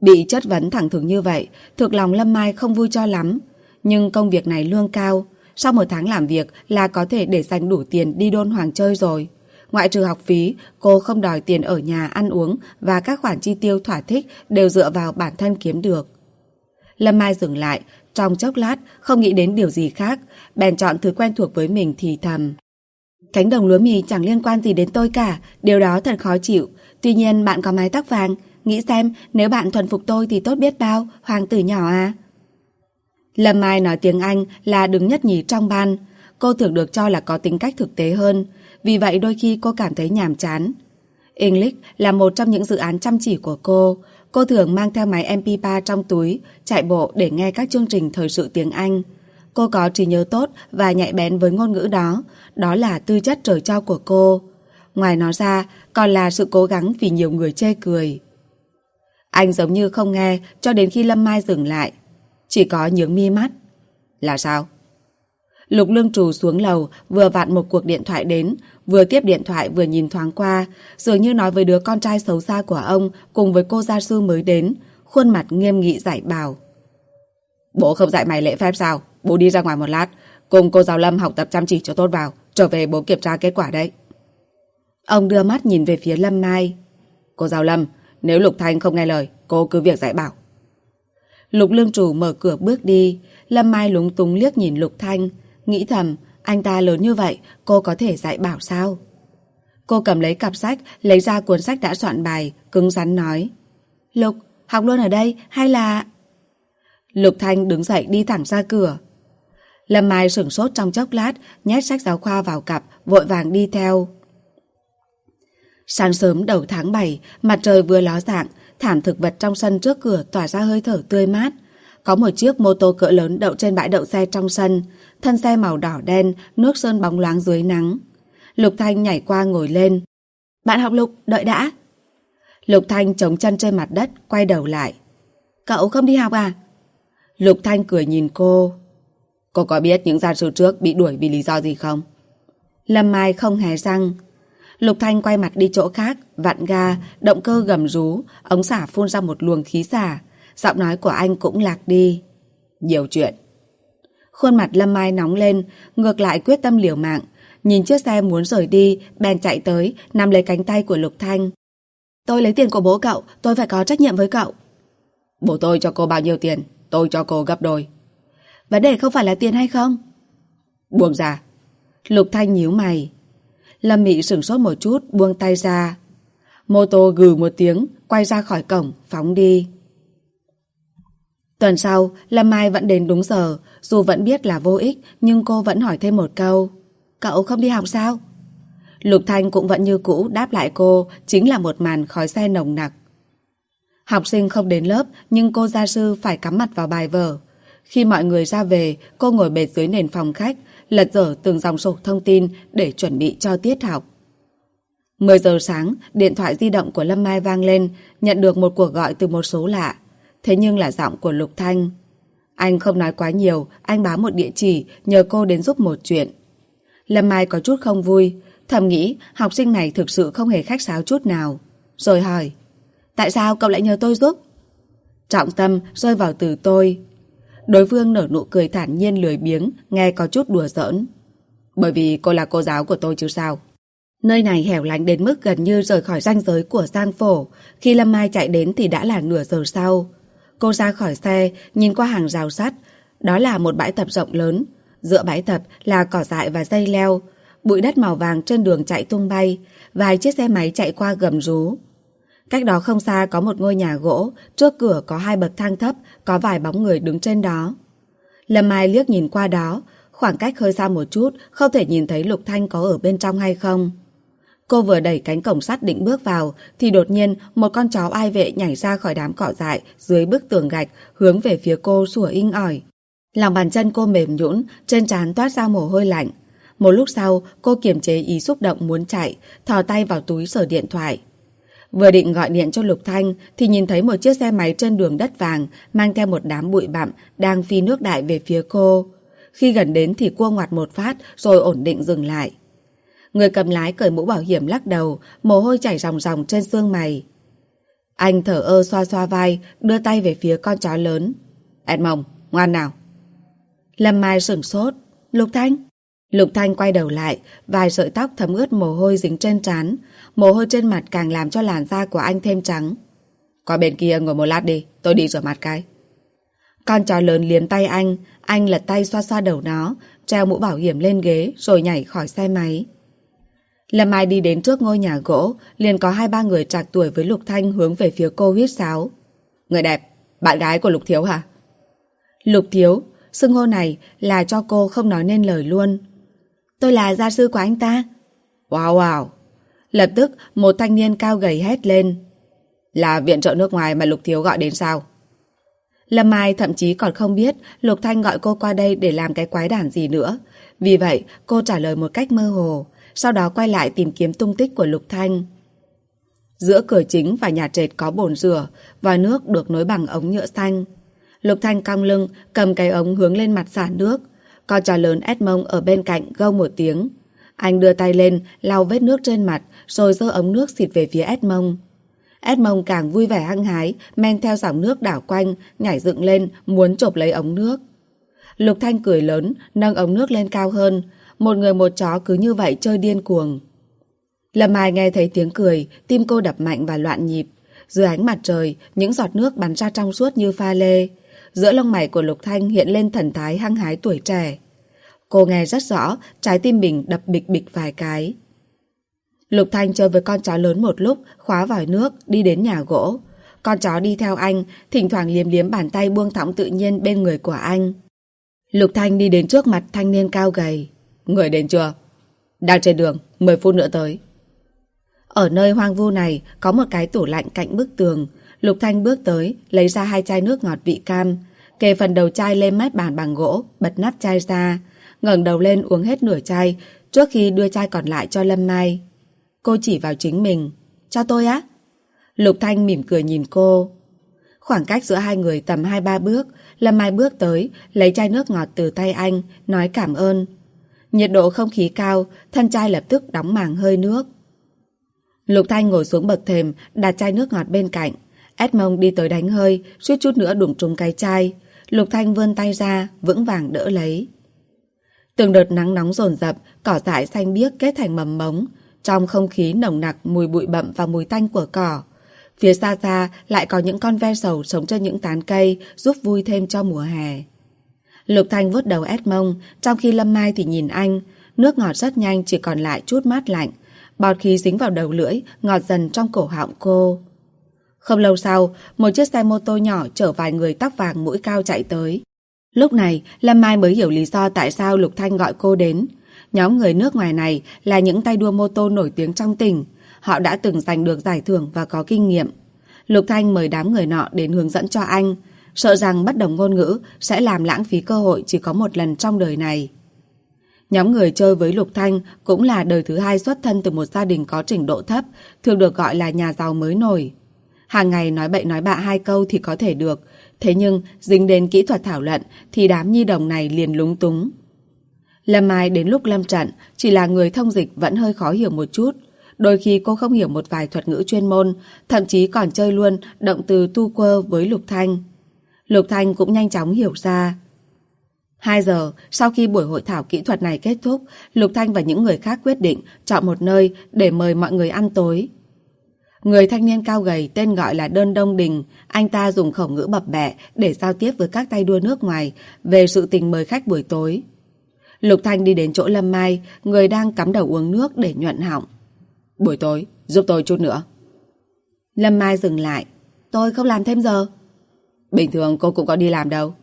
Bị chất vấn thẳng thừng như vậy, thực lòng Lâm Mai không vui cho lắm. Nhưng công việc này lương cao, sau một tháng làm việc là có thể để dành đủ tiền đi đôn hoàng chơi rồi. Ngoại trừ học phí, cô không đòi tiền ở nhà ăn uống và các khoản chi tiêu thỏa thích đều dựa vào bản thân kiếm được. Lâm Mai dừng lại, trong chốc lát không nghĩ đến điều gì khác, bèn chọn thứ quen thuộc với mình thì thầm. Cánh đồng lúa mì chẳng liên quan gì đến tôi cả, điều đó thật khó chịu. Tuy nhiên bạn có mái tóc vàng, nghĩ xem nếu bạn thuần phục tôi thì tốt biết bao, hoàng tử nhỏ à. Lâm Mai nói tiếng Anh là đứng nhất nhì trong ban. Cô thường được cho là có tính cách thực tế hơn, vì vậy đôi khi cô cảm thấy nhàm chán. English là một trong những dự án chăm chỉ của cô. Cô thường mang theo máy MP3 trong túi, chạy bộ để nghe các chương trình thời sự tiếng Anh. Cô có trí nhớ tốt và nhạy bén với ngôn ngữ đó, đó là tư chất trời cho của cô. Ngoài nó ra, còn là sự cố gắng vì nhiều người chê cười. Anh giống như không nghe cho đến khi Lâm Mai dừng lại. Chỉ có nhướng mi mắt. Là sao? Lục lương trù xuống lầu, vừa vặn một cuộc điện thoại đến, vừa tiếp điện thoại vừa nhìn thoáng qua, dường như nói với đứa con trai xấu xa của ông cùng với cô gia sư mới đến, khuôn mặt nghiêm nghị giải bào Bố không dạy mày lễ phép sao? Bố đi ra ngoài một lát, cùng cô giáo Lâm học tập chăm chỉ cho tốt vào, trở về bố kiểm tra kết quả đấy. Ông đưa mắt nhìn về phía Lâm Mai. Cô giáo Lâm, nếu Lục Thanh không nghe lời, cô cứ việc dạy bảo. Lục lương chủ mở cửa bước đi, Lâm Mai lúng túng liếc nhìn Lục Thanh, nghĩ thầm, anh ta lớn như vậy, cô có thể dạy bảo sao? Cô cầm lấy cặp sách, lấy ra cuốn sách đã soạn bài, cứng rắn nói. Lục, học luôn ở đây, hay là... Lục Thanh đứng dậy đi thẳng ra cửa. Lâm Mai sửng sốt trong chốc lát, nhét sách giáo khoa vào cặp, vội vàng đi theo. Sáng sớm đầu tháng 7, mặt trời vừa ló dạng, thảm thực vật trong sân trước cửa tỏa ra hơi thở tươi mát. Có một chiếc mô tô cỡ lớn đậu trên bãi đậu xe trong sân, thân xe màu đỏ đen, nước sơn bóng loáng dưới nắng. Lục Thanh nhảy qua ngồi lên. Bạn học Lục, đợi đã. Lục Thanh chống chân trên mặt đất, quay đầu lại. Cậu không đi học à? Lục Thanh cười nhìn cô. Cô có biết những gia sư trước bị đuổi vì lý do gì không? Lâm Mai không hề răng. Lục Thanh quay mặt đi chỗ khác, vặn ga, động cơ gầm rú, ống xả phun ra một luồng khí xả. Giọng nói của anh cũng lạc đi. Nhiều chuyện. Khuôn mặt Lâm Mai nóng lên, ngược lại quyết tâm liều mạng. Nhìn chiếc xe muốn rời đi, bèn chạy tới, nắm lấy cánh tay của Lục Thanh. Tôi lấy tiền của bố cậu, tôi phải có trách nhiệm với cậu. Bố tôi cho cô bao nhiêu tiền, tôi cho cô gấp đôi. Vấn đề không phải là tiền hay không? Buông ra. Lục Thanh nhíu mày. Lâm Mị sửng sốt một chút, buông tay ra. Mô tô gừ một tiếng, quay ra khỏi cổng, phóng đi. Tuần sau, Lâm Mai vẫn đến đúng giờ, dù vẫn biết là vô ích, nhưng cô vẫn hỏi thêm một câu. Cậu không đi học sao? Lục Thanh cũng vẫn như cũ đáp lại cô, chính là một màn khói xe nồng nặc. Học sinh không đến lớp, nhưng cô gia sư phải cắm mặt vào bài vở. Khi mọi người ra về, cô ngồi bệt dưới nền phòng khách, lật dở từng dòng sổ thông tin để chuẩn bị cho tiết học. 10 giờ sáng, điện thoại di động của Lâm Mai vang lên, nhận được một cuộc gọi từ một số lạ. Thế nhưng là giọng của Lục Thanh. Anh không nói quá nhiều, anh báo một địa chỉ, nhờ cô đến giúp một chuyện. Lâm Mai có chút không vui, thầm nghĩ học sinh này thực sự không hề khách sáo chút nào. Rồi hỏi, tại sao cậu lại nhờ tôi giúp? Trọng tâm rơi vào từ tôi. Đối phương nở nụ cười thản nhiên lười biếng, nghe có chút đùa giỡn. Bởi vì cô là cô giáo của tôi chứ sao. Nơi này hẻo lánh đến mức gần như rời khỏi ranh giới của Giang Phổ. Khi Lâm Mai chạy đến thì đã là nửa giờ sau. Cô ra khỏi xe, nhìn qua hàng rào sắt. Đó là một bãi tập rộng lớn. Giữa bãi tập là cỏ dại và dây leo. Bụi đất màu vàng trên đường chạy tung bay. Vài chiếc xe máy chạy qua gầm rú. Cách đó không xa có một ngôi nhà gỗ, trước cửa có hai bậc thang thấp, có vài bóng người đứng trên đó. Lâm Mai liếc nhìn qua đó, khoảng cách hơi xa một chút, không thể nhìn thấy Lục Thanh có ở bên trong hay không. Cô vừa đẩy cánh cổng sắt định bước vào, thì đột nhiên một con chó ai vệ nhảy ra khỏi đám cỏ dại dưới bức tường gạch, hướng về phía cô sủa inh ỏi. Lòng bàn chân cô mềm nhũn, trên trán toát ra mồ hôi lạnh. Một lúc sau, cô kiềm chế ý xúc động muốn chạy, thò tay vào túi sở điện thoại. Vừa định gọi điện cho Lục Thanh thì nhìn thấy một chiếc xe máy trên đường đất vàng mang theo một đám bụi bặm đang phi nước đại về phía cô. Khi gần đến thì cua ngoặt một phát rồi ổn định dừng lại. Người cầm lái cởi mũ bảo hiểm lắc đầu, mồ hôi chảy ròng ròng trên xương mày. Anh thở ơ xoa xoa vai, đưa tay về phía con chó lớn. Edmond, ngoan nào. Lâm Mai sửng sốt. Lục Thanh? Lục Thanh quay đầu lại, vài sợi tóc thấm ướt mồ hôi dính trên trán. Mồ hôi trên mặt càng làm cho làn da của anh thêm trắng. Qua bên kia ngồi một lát đi, tôi đi rửa mặt cái. Con chó lớn liếm tay anh, anh lật tay xoa xoa đầu nó, treo mũ bảo hiểm lên ghế rồi nhảy khỏi xe máy. Lâm Mai đi đến trước ngôi nhà gỗ, liền có hai ba người trạc tuổi với Lục Thanh hướng về phía cô huyết sáo. Người đẹp, bạn gái của Lục Thiếu hả? Lục Thiếu, xưng hô này là cho cô không nói nên lời luôn. Tôi là gia sư của anh ta. Wow wow. Lập tức một thanh niên cao gầy hét lên. Là viện trợ nước ngoài mà Lục Thiếu gọi đến sao? Lâm Mai thậm chí còn không biết Lục Thanh gọi cô qua đây để làm cái quái đản gì nữa. Vì vậy, cô trả lời một cách mơ hồ, sau đó quay lại tìm kiếm tung tích của Lục Thanh. Giữa cửa chính và nhà trệt có bồn rửa, và nước được nối bằng ống nhựa xanh. Lục Thanh cong lưng, cầm cái ống hướng lên mặt xả nước. Con trò lớn Edmond ở bên cạnh gâu một tiếng. Anh đưa tay lên, lau vết nước trên mặt, rồi giơ ống nước xịt về phía Edmond. Edmond càng vui vẻ hăng hái, men theo dòng nước đảo quanh, nhảy dựng lên, muốn chộp lấy ống nước. Lục Thanh cười lớn, nâng ống nước lên cao hơn. Một người một chó cứ như vậy chơi điên cuồng. Lâm Mai nghe thấy tiếng cười, tim cô đập mạnh và loạn nhịp. Dưới ánh mặt trời, những giọt nước bắn ra trong suốt như pha lê. Giữa lông mày của Lục Thanh hiện lên thần thái hăng hái tuổi trẻ. Cô nghe rất rõ, trái tim mình đập bịch bịch vài cái. Lục Thanh chơi với con chó lớn một lúc, khóa vòi nước, đi đến nhà gỗ. Con chó đi theo anh, thỉnh thoảng liếm liếm bàn tay buông thõng tự nhiên bên người của anh. Lục Thanh đi đến trước mặt thanh niên cao gầy. Người đến chưa? Đang trên đường, 10 phút nữa tới. Ở nơi hoang vu này có một cái tủ lạnh cạnh bức tường. Lục Thanh bước tới, lấy ra hai chai nước ngọt vị cam. Kề phần đầu chai lên mép bàn bằng gỗ, bật nắp chai ra ngẩng đầu lên uống hết nửa chai, trước khi đưa chai còn lại cho Lâm Mai. Cô chỉ vào chính mình. Cho tôi á? Lục Thanh mỉm cười nhìn cô. Khoảng cách giữa hai người tầm 2-3 bước, Lâm Mai bước tới, lấy chai nước ngọt từ tay anh, nói cảm ơn. Nhiệt độ không khí cao, thân chai lập tức đóng màng hơi nước. Lục Thanh ngồi xuống bậc thềm, đặt chai nước ngọt bên cạnh. Edmond đi tới đánh hơi, suýt chút nữa đụng trúng cái chai. Lục Thanh vươn tay ra, vững vàng đỡ lấy. Từng đợt nắng nóng dồn dập, cỏ dại xanh biếc kết thành mầm mống. Trong không khí nồng nặc mùi bụi bậm và mùi tanh của cỏ. Phía xa xa lại có những con ve sầu sống trên những tán cây giúp vui thêm cho mùa hè. Lục Thanh vuốt đầu Edmond, trong khi Lâm Mai thì nhìn anh. Nước ngọt rất nhanh chỉ còn lại chút mát lạnh. Bọt khí dính vào đầu lưỡi, ngọt dần trong cổ họng cô. Không lâu sau, một chiếc xe mô tô nhỏ chở vài người tóc vàng mũi cao chạy tới. Lúc này, Lâm Mai mới hiểu lý do tại sao Lục Thanh gọi cô đến. Nhóm người nước ngoài này là những tay đua mô tô nổi tiếng trong tỉnh. Họ đã từng giành được giải thưởng và có kinh nghiệm. Lục Thanh mời đám người nọ đến hướng dẫn cho anh, sợ rằng bất đồng ngôn ngữ sẽ làm lãng phí cơ hội chỉ có một lần trong đời này. Nhóm người chơi với Lục Thanh cũng là đời thứ hai xuất thân từ một gia đình có trình độ thấp, thường được gọi là nhà giàu mới nổi. Hàng ngày nói bậy nói bạ hai câu thì có thể được, thế nhưng dính đến kỹ thuật thảo luận thì đám nhi đồng này liền lúng túng. Lâm Mai đến lúc lâm trận chỉ là người thông dịch vẫn hơi khó hiểu một chút. Đôi khi cô không hiểu một vài thuật ngữ chuyên môn, thậm chí còn chơi luôn động từ tu quơ với Lục Thanh. Lục Thanh cũng nhanh chóng hiểu ra. 2 giờ sau khi buổi hội thảo kỹ thuật này kết thúc, Lục Thanh và những người khác quyết định chọn một nơi để mời mọi người ăn tối. Người thanh niên cao gầy tên gọi là Đơn Đông Đình, anh ta dùng khẩu ngữ bập bẹ để giao tiếp với các tay đua nước ngoài về sự tình mời khách buổi tối. Lục Thanh đi đến chỗ Lâm Mai, người đang cắm đầu uống nước để nhuận họng. Buổi tối, giúp tôi chút nữa. Lâm Mai dừng lại. Tôi không làm thêm giờ. Bình thường cô cũng có đi làm đâu.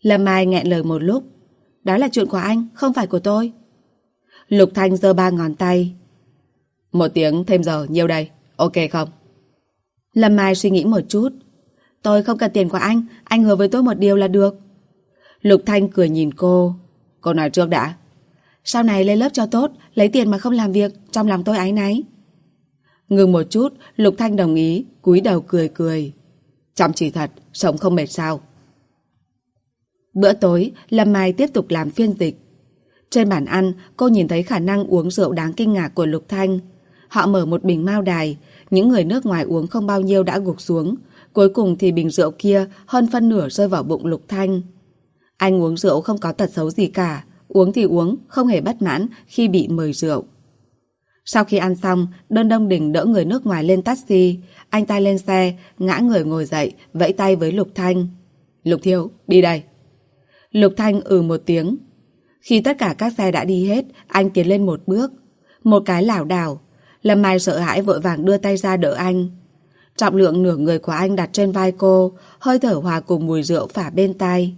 Lâm Mai nghẹn lời một lúc. Đó là chuyện của anh, không phải của tôi. Lục Thanh giơ ba ngón tay. Một tiếng thêm giờ nhiêu đây, ok không? Lâm Mai suy nghĩ một chút. Tôi không cần tiền của anh, anh hứa với tôi một điều là được. Lục Thanh cười nhìn cô. Cô nói trước đã. Sau này lên lớp cho tốt, lấy tiền mà không làm việc, trong lòng tôi ái náy. Ngừng một chút, Lục Thanh đồng ý, cúi đầu cười cười. Chăm chỉ thật, sống không mệt sao. Bữa tối, Lâm Mai tiếp tục làm phiên dịch. Trên bàn ăn, cô nhìn thấy khả năng uống rượu đáng kinh ngạc của Lục Thanh. Họ mở một bình mao đài, những người nước ngoài uống không bao nhiêu đã gục xuống. Cuối cùng thì bình rượu kia hơn phân nửa rơi vào bụng Lục Thanh. Anh uống rượu không có tật xấu gì cả, uống thì uống, không hề bất mãn khi bị mời rượu. Sau khi ăn xong, đơn đông đình đỡ người nước ngoài lên taxi, anh ta lên xe, ngã người ngồi dậy, vẫy tay với Lục Thanh. Lục Thiếu, đi đây. Lục Thanh ừ một tiếng. Khi tất cả các xe đã đi hết, anh tiến lên một bước. Một cái lảo đảo. Lâm Mai sợ hãi vội vàng đưa tay ra đỡ anh. Trọng lượng nửa người của anh đặt trên vai cô, hơi thở hòa cùng mùi rượu phả bên tai.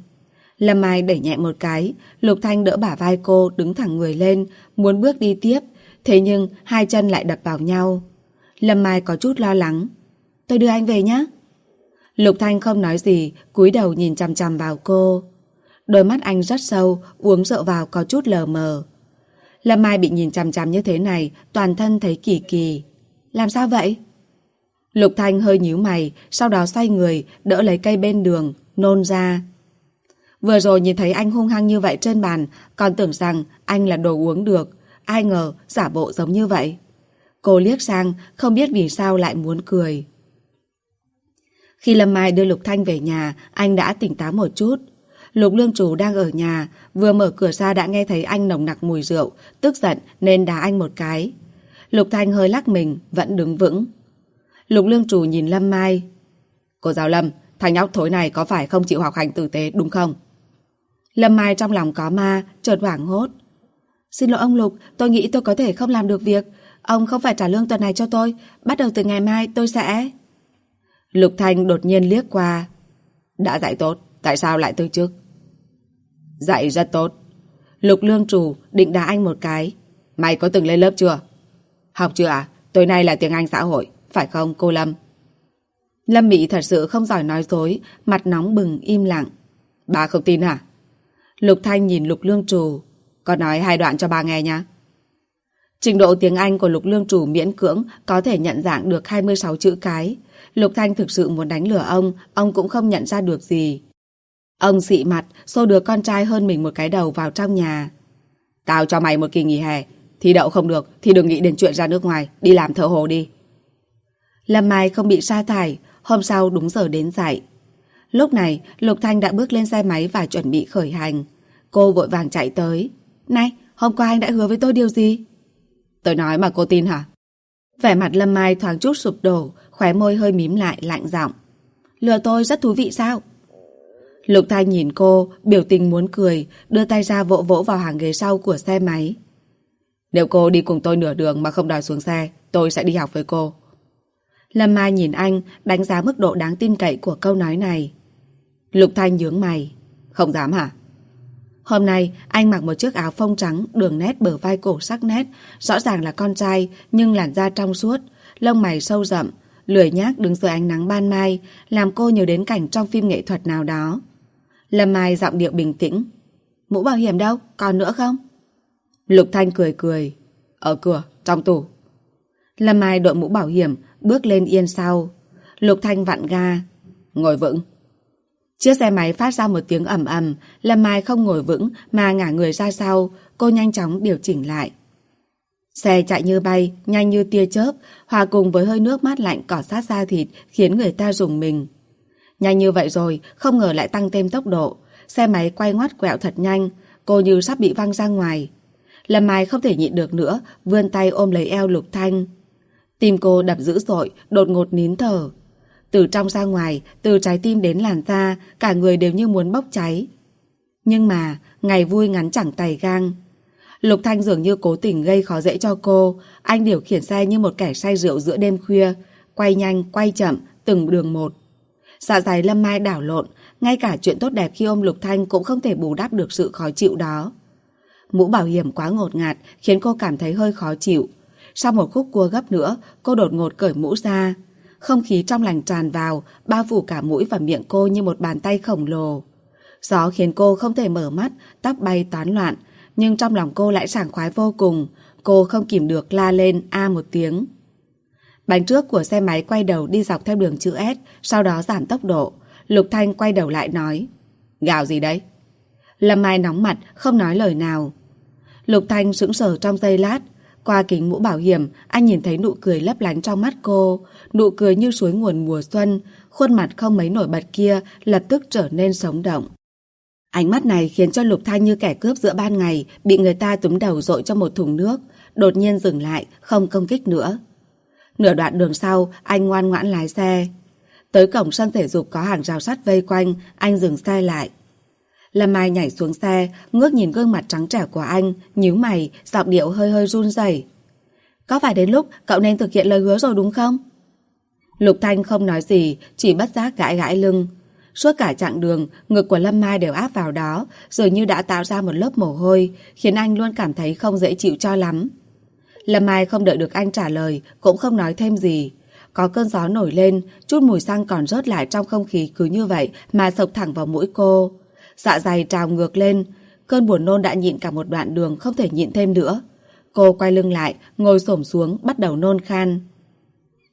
Lâm Mai đẩy nhẹ một cái, Lục Thanh đỡ bả vai cô đứng thẳng người lên, muốn bước đi tiếp, thế nhưng hai chân lại đập vào nhau. Lâm Mai có chút lo lắng. Tôi đưa anh về nhé. Lục Thanh không nói gì, cúi đầu nhìn chằm chằm vào cô. Đôi mắt anh rất sâu, uống rượu vào có chút lờ mờ. Lâm Mai bị nhìn chằm chằm như thế này, toàn thân thấy kỳ kỳ. Làm sao vậy? Lục Thanh hơi nhíu mày, sau đó xoay người, đỡ lấy cây bên đường, nôn ra. Vừa rồi nhìn thấy anh hung hăng như vậy trên bàn, còn tưởng rằng anh là đồ uống được. Ai ngờ giả bộ giống như vậy. Cô liếc sang, không biết vì sao lại muốn cười. Khi Lâm Mai đưa Lục Thanh về nhà, anh đã tỉnh táo một chút. Lục Lương Chủ đang ở nhà, vừa mở cửa ra đã nghe thấy anh nồng nặc mùi rượu, tức giận nên đá anh một cái. Lục Thanh hơi lắc mình, vẫn đứng vững. Lục Lương Chủ nhìn Lâm Mai. Cô giáo Lâm, thằng nhóc thối này có phải không chịu học hành tử tế đúng không? Lâm Mai trong lòng có ma, chợt hoảng hốt. Xin lỗi ông Lục, tôi nghĩ tôi có thể không làm được việc. Ông không phải trả lương tuần này cho tôi, bắt đầu từ ngày mai tôi sẽ... Lục Thanh đột nhiên liếc qua. Đã dạy tốt, tại sao lại từ chức? Dạy rất tốt. Lục lương chủ định đá anh một cái. Mày có từng lên lớp chưa? Học chưa à? Tối nay là tiếng Anh xã hội, phải không cô Lâm? Lâm Mỹ thật sự không giỏi nói dối, mặt nóng bừng im lặng. Bà không tin hả? Lục Thanh nhìn Lục Lương Trù. Con nói hai đoạn cho bà nghe nha. Trình độ tiếng Anh của Lục Lương Trù miễn cưỡng có thể nhận dạng được 26 chữ cái. Lục Thanh thực sự muốn đánh lừa ông, ông cũng không nhận ra được gì. Ông xị mặt, xô đứa con trai hơn mình một cái đầu vào trong nhà. Tao cho mày một kỳ nghỉ hè, thi đậu không được thì đừng nghĩ đến chuyện ra nước ngoài, đi làm thợ hồ đi. Lâm Mai không bị sa thải, hôm sau đúng giờ đến dạy. Lúc này, Lục Thanh đã bước lên xe máy và chuẩn bị khởi hành. Cô vội vàng chạy tới. Này, hôm qua anh đã hứa với tôi điều gì? Tôi nói mà cô tin hả? Vẻ mặt Lâm Mai thoáng chút sụp đổ, khóe môi hơi mím lại lạnh giọng. Lừa tôi rất thú vị sao? Lục Thanh nhìn cô, biểu tình muốn cười, đưa tay ra vỗ vỗ vào hàng ghế sau của xe máy. Nếu cô đi cùng tôi nửa đường mà không đòi xuống xe, tôi sẽ đi học với cô. Lâm Mai nhìn anh, đánh giá mức độ đáng tin cậy của câu nói này. Lục Thanh nhướng mày. Không dám hả? Hôm nay, anh mặc một chiếc áo phông trắng, đường nét bờ vai cổ sắc nét, rõ ràng là con trai, nhưng làn da trong suốt, lông mày sâu rậm, lười nhác đứng dưới ánh nắng ban mai, làm cô nhớ đến cảnh trong phim nghệ thuật nào đó. Lâm Mai giọng điệu bình tĩnh. Mũ bảo hiểm đâu? Còn nữa không? Lục Thanh cười cười. Ở cửa, trong tủ. Lâm Mai đội mũ bảo hiểm, bước lên yên sau. Lục Thanh vặn ga. Ngồi vững. Chiếc xe máy phát ra một tiếng ầm ầm, Lâm Mai không ngồi vững mà ngả người ra sau, cô nhanh chóng điều chỉnh lại. Xe chạy như bay, nhanh như tia chớp, hòa cùng với hơi nước mát lạnh cỏ sát da thịt khiến người ta rùng mình. Nhanh như vậy rồi, không ngờ lại tăng thêm tốc độ. Xe máy quay ngoắt quẹo thật nhanh, cô như sắp bị văng ra ngoài. Lâm Mai không thể nhịn được nữa, vươn tay ôm lấy eo Lục Thanh. Tim cô đập dữ dội, đột ngột nín thở. Từ trong ra ngoài, từ trái tim đến làn da, cả người đều như muốn bốc cháy. Nhưng mà, ngày vui ngắn chẳng tài gang. Lục Thanh dường như cố tình gây khó dễ cho cô. Anh điều khiển xe như một kẻ say rượu giữa đêm khuya. Quay nhanh, quay chậm, từng đường một. Dạ dày Lâm Mai đảo lộn, ngay cả chuyện tốt đẹp khi ôm Lục Thanh cũng không thể bù đắp được sự khó chịu đó. Mũ bảo hiểm quá ngột ngạt khiến cô cảm thấy hơi khó chịu. Sau một khúc cua gấp nữa, cô đột ngột cởi mũ ra. Không khí trong lành tràn vào, bao phủ cả mũi và miệng cô như một bàn tay khổng lồ. Gió khiến cô không thể mở mắt, tóc bay toán loạn, nhưng trong lòng cô lại sảng khoái vô cùng. Cô không kìm được la lên a một tiếng. Bánh trước của xe máy quay đầu đi dọc theo đường chữ S, sau đó giảm tốc độ. Lục Thanh quay đầu lại nói. Gạo gì đấy? Lâm Mai nóng mặt, không nói lời nào. Lục Thanh sững sờ trong giây lát. Qua kính mũ bảo hiểm, anh nhìn thấy nụ cười lấp lánh trong mắt cô. Nụ cười như suối nguồn mùa xuân, khuôn mặt không mấy nổi bật kia lập tức trở nên sống động. Ánh mắt này khiến cho Lục Thanh như kẻ cướp giữa ban ngày, bị người ta túm đầu dội cho một thùng nước, đột nhiên dừng lại, không công kích nữa. Nửa đoạn đường sau, anh ngoan ngoãn lái xe. Tới cổng sân thể dục có hàng rào sắt vây quanh, anh dừng xe lại. Lâm Mai nhảy xuống xe, ngước nhìn gương mặt trắng trẻ của anh, nhíu mày, giọng điệu hơi hơi run rẩy. Có phải đến lúc cậu nên thực hiện lời hứa rồi đúng không? Lục Thanh không nói gì, chỉ bất giác gãi gãi lưng. Suốt cả chặng đường, ngực của Lâm Mai đều áp vào đó, dường như đã tạo ra một lớp mồ hôi, khiến anh luôn cảm thấy không dễ chịu cho lắm. Lâm Mai không đợi được anh trả lời, cũng không nói thêm gì. Có cơn gió nổi lên, chút mùi xăng còn rớt lại trong không khí cứ như vậy mà sộc thẳng vào mũi cô. Dạ dày trào ngược lên, cơn buồn nôn đã nhịn cả một đoạn đường không thể nhịn thêm nữa. Cô quay lưng lại, ngồi xổm xuống, bắt đầu nôn khan.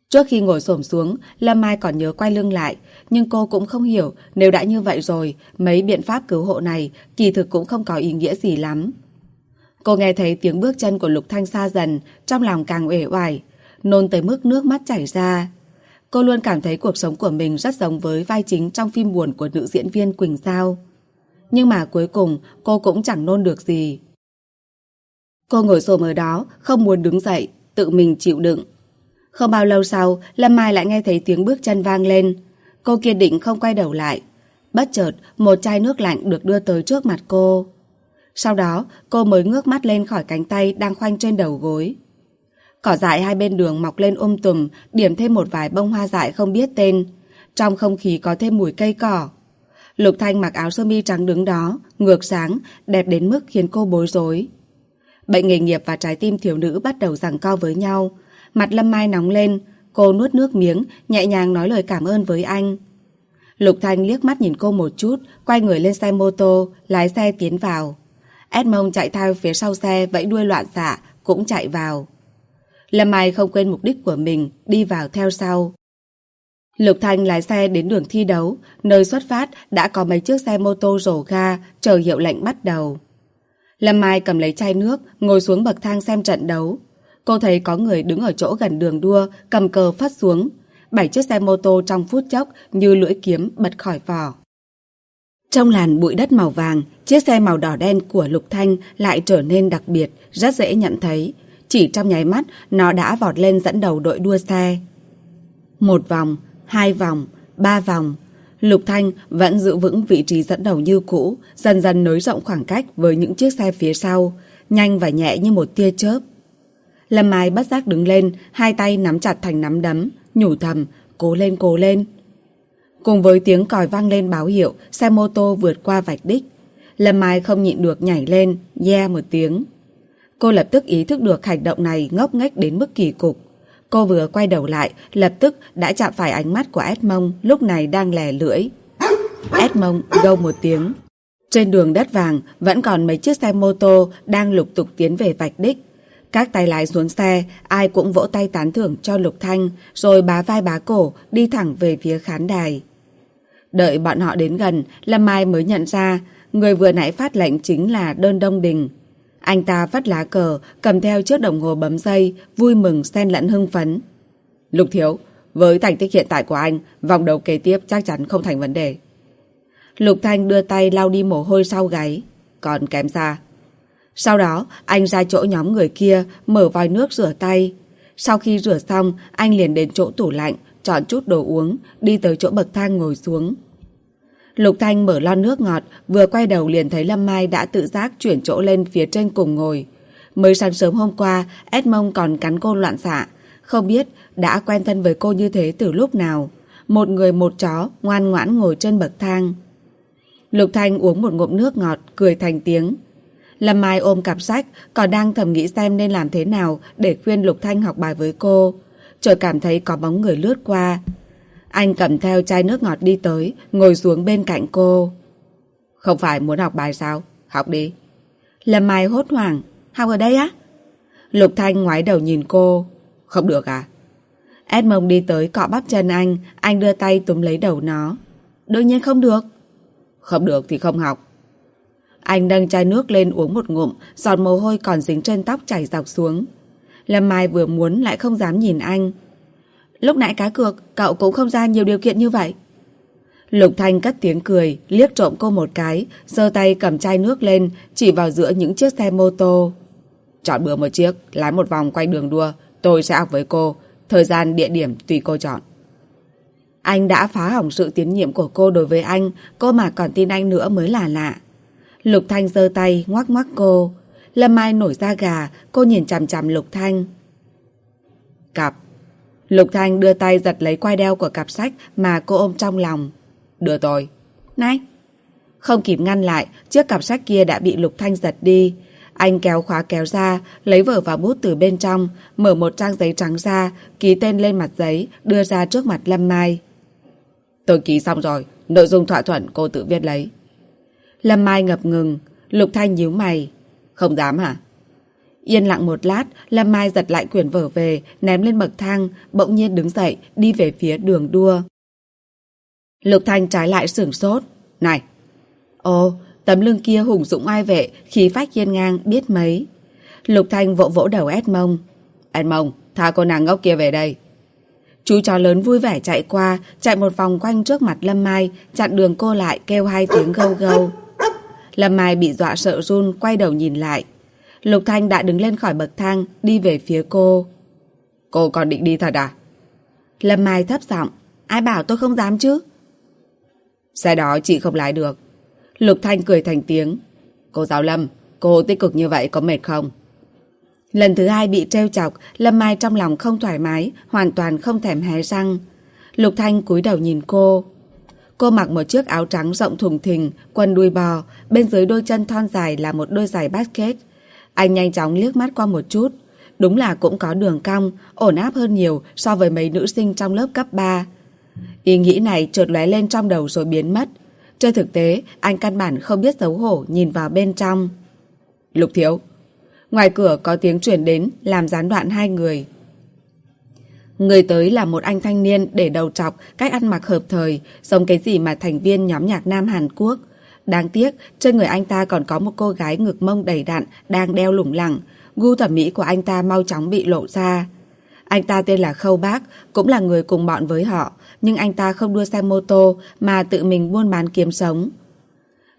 Trước khi ngồi xổm xuống, Lâm Mai còn nhớ quay lưng lại, nhưng cô cũng không hiểu nếu đã như vậy rồi, mấy biện pháp cứu hộ này kỳ thực cũng không có ý nghĩa gì lắm. Cô nghe thấy tiếng bước chân của Lục Thanh xa dần, trong lòng càng uể oải, nôn tới mức nước mắt chảy ra. Cô luôn cảm thấy cuộc sống của mình rất giống với vai chính trong phim buồn của nữ diễn viên Quỳnh Giao. Nhưng mà cuối cùng cô cũng chẳng nôn được gì. Cô ngồi xổm ở đó, không muốn đứng dậy, tự mình chịu đựng. Không bao lâu sau, Lâm Mai lại nghe thấy tiếng bước chân vang lên. Cô kiên định không quay đầu lại. Bất chợt, một chai nước lạnh được đưa tới trước mặt cô. Sau đó, cô mới ngước mắt lên khỏi cánh tay đang khoanh trên đầu gối. Cỏ dại hai bên đường mọc lên um tùm, điểm thêm một vài bông hoa dại không biết tên. Trong không khí có thêm mùi cây cỏ. Lục Thanh mặc áo sơ mi trắng đứng đó, ngược sáng, đẹp đến mức khiến cô bối rối. Bệnh nghề nghiệp và trái tim thiếu nữ bắt đầu giằng co với nhau. Mặt Lâm Mai nóng lên, cô nuốt nước miếng, nhẹ nhàng nói lời cảm ơn với anh. Lục Thanh liếc mắt nhìn cô một chút, quay người lên xe mô tô, lái xe tiến vào. Edmond chạy theo phía sau xe vẫy đuôi loạn xạ, cũng chạy vào. Lâm Mai không quên mục đích của mình, đi vào theo sau. Lục Thanh lái xe đến đường thi đấu, nơi xuất phát đã có mấy chiếc xe mô tô rổ ga, chờ hiệu lệnh bắt đầu. Lâm Mai cầm lấy chai nước, ngồi xuống bậc thang xem trận đấu. Cô thấy có người đứng ở chỗ gần đường đua, cầm cờ phát xuống. Bảy chiếc xe mô tô trong phút chốc như lưỡi kiếm bật khỏi vỏ. Trong làn bụi đất màu vàng, chiếc xe màu đỏ đen của Lục Thanh lại trở nên đặc biệt, rất dễ nhận thấy. Chỉ trong nháy mắt, nó đã vọt lên dẫn đầu đội đua xe. Một vòng, hai vòng, ba vòng. Lục Thanh vẫn giữ vững vị trí dẫn đầu như cũ, dần dần nới rộng khoảng cách với những chiếc xe phía sau, nhanh và nhẹ như một tia chớp. Lâm Mai bất giác đứng lên, hai tay nắm chặt thành nắm đấm, nhủ thầm, cố lên cố lên. Cùng với tiếng còi vang lên báo hiệu, xe mô tô vượt qua vạch đích. Lâm Mai không nhịn được nhảy lên, yeah một tiếng. Cô lập tức ý thức được hành động này ngốc nghếch đến mức kỳ cục. Cô vừa quay đầu lại, lập tức đã chạm phải ánh mắt của Edmond lúc này đang lè lưỡi. Edmond gâu một tiếng. Trên đường đất vàng vẫn còn mấy chiếc xe mô tô đang lục tục tiến về vạch đích. Các tay lái xuống xe, ai cũng vỗ tay tán thưởng cho Lục Thanh, rồi bá vai bá cổ đi thẳng về phía khán đài. Đợi bọn họ đến gần, Lâm Mai mới nhận ra người vừa nãy phát lệnh chính là Đơn Đông Đình. Anh ta vắt lá cờ, cầm theo chiếc đồng hồ bấm dây, vui mừng xen lẫn hưng phấn. Lục Thiếu, với thành tích hiện tại của anh, vòng đấu kế tiếp chắc chắn không thành vấn đề. Lục Thanh đưa tay lau đi mồ hôi sau gáy. Còn kém xa. Sau đó, anh ra chỗ nhóm người kia, mở vòi nước rửa tay. Sau khi rửa xong, anh liền đến chỗ tủ lạnh, chọn chút đồ uống, đi tới chỗ bậc thang ngồi xuống. Lục Thanh mở lon nước ngọt, vừa quay đầu liền thấy Lâm Mai đã tự giác chuyển chỗ lên phía trên cùng ngồi. Mới sáng sớm hôm qua, Edmond còn cắn cô loạn xạ. Không biết đã quen thân với cô như thế từ lúc nào. Một người một chó ngoan ngoãn ngồi trên bậc thang. Lục Thanh uống một ngụm nước ngọt, cười thành tiếng. Lâm Mai ôm cặp sách, còn đang thầm nghĩ xem nên làm thế nào để khuyên Lục Thanh học bài với cô. Trời cảm thấy có bóng người lướt qua. Anh cầm theo chai nước ngọt đi tới, ngồi xuống bên cạnh cô. Không phải muốn học bài sao? Học đi. Lâm Mai hốt hoảng. Học ở đây á? Lục Thanh ngoái đầu nhìn cô. Không được à? Edmond đi tới cọ bắp chân anh, anh đưa tay túm lấy đầu nó. Đương nhiên không được. Không được thì không học. Anh nâng chai nước lên uống một ngụm, giọt mồ hôi còn dính trên tóc chảy dọc xuống. Lâm Mai vừa muốn lại không dám nhìn anh. Lúc nãy cá cược, cậu cũng không ra nhiều điều kiện như vậy. Lục Thanh cất tiếng cười, liếc trộm cô một cái, giơ tay cầm chai nước lên, chỉ vào giữa những chiếc xe mô tô. Chọn bừa một chiếc, lái một vòng quanh đường đua, tôi sẽ học với cô. Thời gian, địa điểm tùy cô chọn. Anh đã phá hỏng sự tiến nhiệm của cô đối với anh, cô mà còn tin anh nữa mới là lạ. Lục Thanh giơ tay, ngoắc ngoắc cô. Lâm Mai nổi da gà, cô nhìn chằm chằm Lục Thanh. Cặp. Lục Thanh đưa tay giật lấy quai đeo của cặp sách mà cô ôm trong lòng. Đưa tôi. Này. Không kịp ngăn lại, chiếc cặp sách kia đã bị Lục Thanh giật đi. Anh kéo khóa kéo ra, lấy vở và bút từ bên trong, mở một trang giấy trắng ra, ký tên lên mặt giấy, đưa ra trước mặt Lâm Mai. Tôi ký xong rồi, nội dung thỏa thuận cô tự viết lấy. Lâm Mai ngập ngừng, Lục Thanh nhíu mày. Không dám hả? Yên lặng một lát, Lâm Mai giật lại quyển vở về, ném lên bậc thang, bỗng nhiên đứng dậy, đi về phía đường đua. Lục Thanh trái lại sửng sốt. Này! Ồ, tấm lưng kia hùng dũng ai vệ, khí phách hiên ngang, biết mấy. Lục Thanh vỗ vỗ đầu Edmond. Edmond, tha cô nàng ngốc kia về đây. Chú chó lớn vui vẻ chạy qua, chạy một vòng quanh trước mặt Lâm Mai, chặn đường cô lại kêu hai tiếng gâu gâu. Lâm Mai bị dọa sợ run, quay đầu nhìn lại. Lục Thanh đã đứng lên khỏi bậc thang, đi về phía cô. Cô còn định đi thật à? Lâm Mai thấp giọng, ai bảo tôi không dám chứ? Xe đó chị không lái được. Lục Thanh cười thành tiếng. Cô giáo Lâm, cô tích cực như vậy có mệt không? Lần thứ hai bị trêu chọc, Lâm Mai trong lòng không thoải mái, hoàn toàn không thèm hé răng. Lục Thanh cúi đầu nhìn cô. Cô mặc một chiếc áo trắng rộng thùng thình, quần đuôi bò, bên dưới đôi chân thon dài là một đôi giày basket. Anh nhanh chóng liếc mắt qua một chút. Đúng là cũng có đường cong, ổn áp hơn nhiều so với mấy nữ sinh trong lớp cấp 3. Ý nghĩ này trượt lóe lên trong đầu rồi biến mất. Trên thực tế, anh căn bản không biết xấu hổ nhìn vào bên trong. Lục thiếu. Ngoài cửa có tiếng chuyển đến làm gián đoạn hai người. Người tới là một anh thanh niên để đầu trọc, cách ăn mặc hợp thời, giống cái gì mà thành viên nhóm nhạc nam Hàn Quốc. Đáng tiếc, trên người anh ta còn có một cô gái ngực mông đầy đặn đang đeo lủng lẳng. Gu thẩm mỹ của anh ta mau chóng bị lộ ra. Anh ta tên là Khâu Bác, cũng là người cùng bọn với họ, nhưng anh ta không đua xe mô tô mà tự mình buôn bán kiếm sống.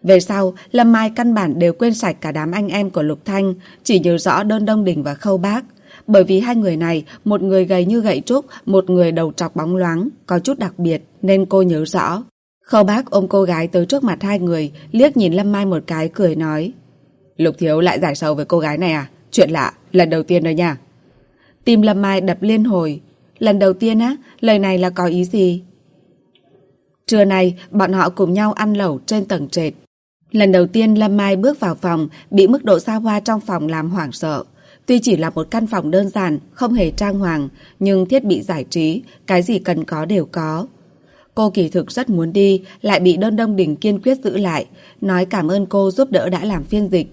Về sau, Lâm Mai căn bản đều quên sạch cả đám anh em của Lục Thanh, chỉ nhớ rõ đơn đông đình và khâu bác. Bởi vì hai người này, một người gầy như gậy trúc, một người đầu trọc bóng loáng, có chút đặc biệt, nên cô nhớ rõ. Khâu bác ôm cô gái tới trước mặt hai người, liếc nhìn Lâm Mai một cái, cười nói. Lục Thiếu lại giải sầu với cô gái này à? Chuyện lạ, lần đầu tiên rồi nha. Tim Lâm Mai đập liên hồi. Lần đầu tiên á, lời này là có ý gì? Trưa nay, bọn họ cùng nhau ăn lẩu trên tầng trệt. Lần đầu tiên Lâm Mai bước vào phòng, bị mức độ xa hoa trong phòng làm hoảng sợ. Tuy chỉ là một căn phòng đơn giản, không hề trang hoàng, nhưng thiết bị giải trí, cái gì cần có đều có. Cô kỳ thực rất muốn đi, lại bị đơn đông đỉnh kiên quyết giữ lại, nói cảm ơn cô giúp đỡ đã làm phiên dịch.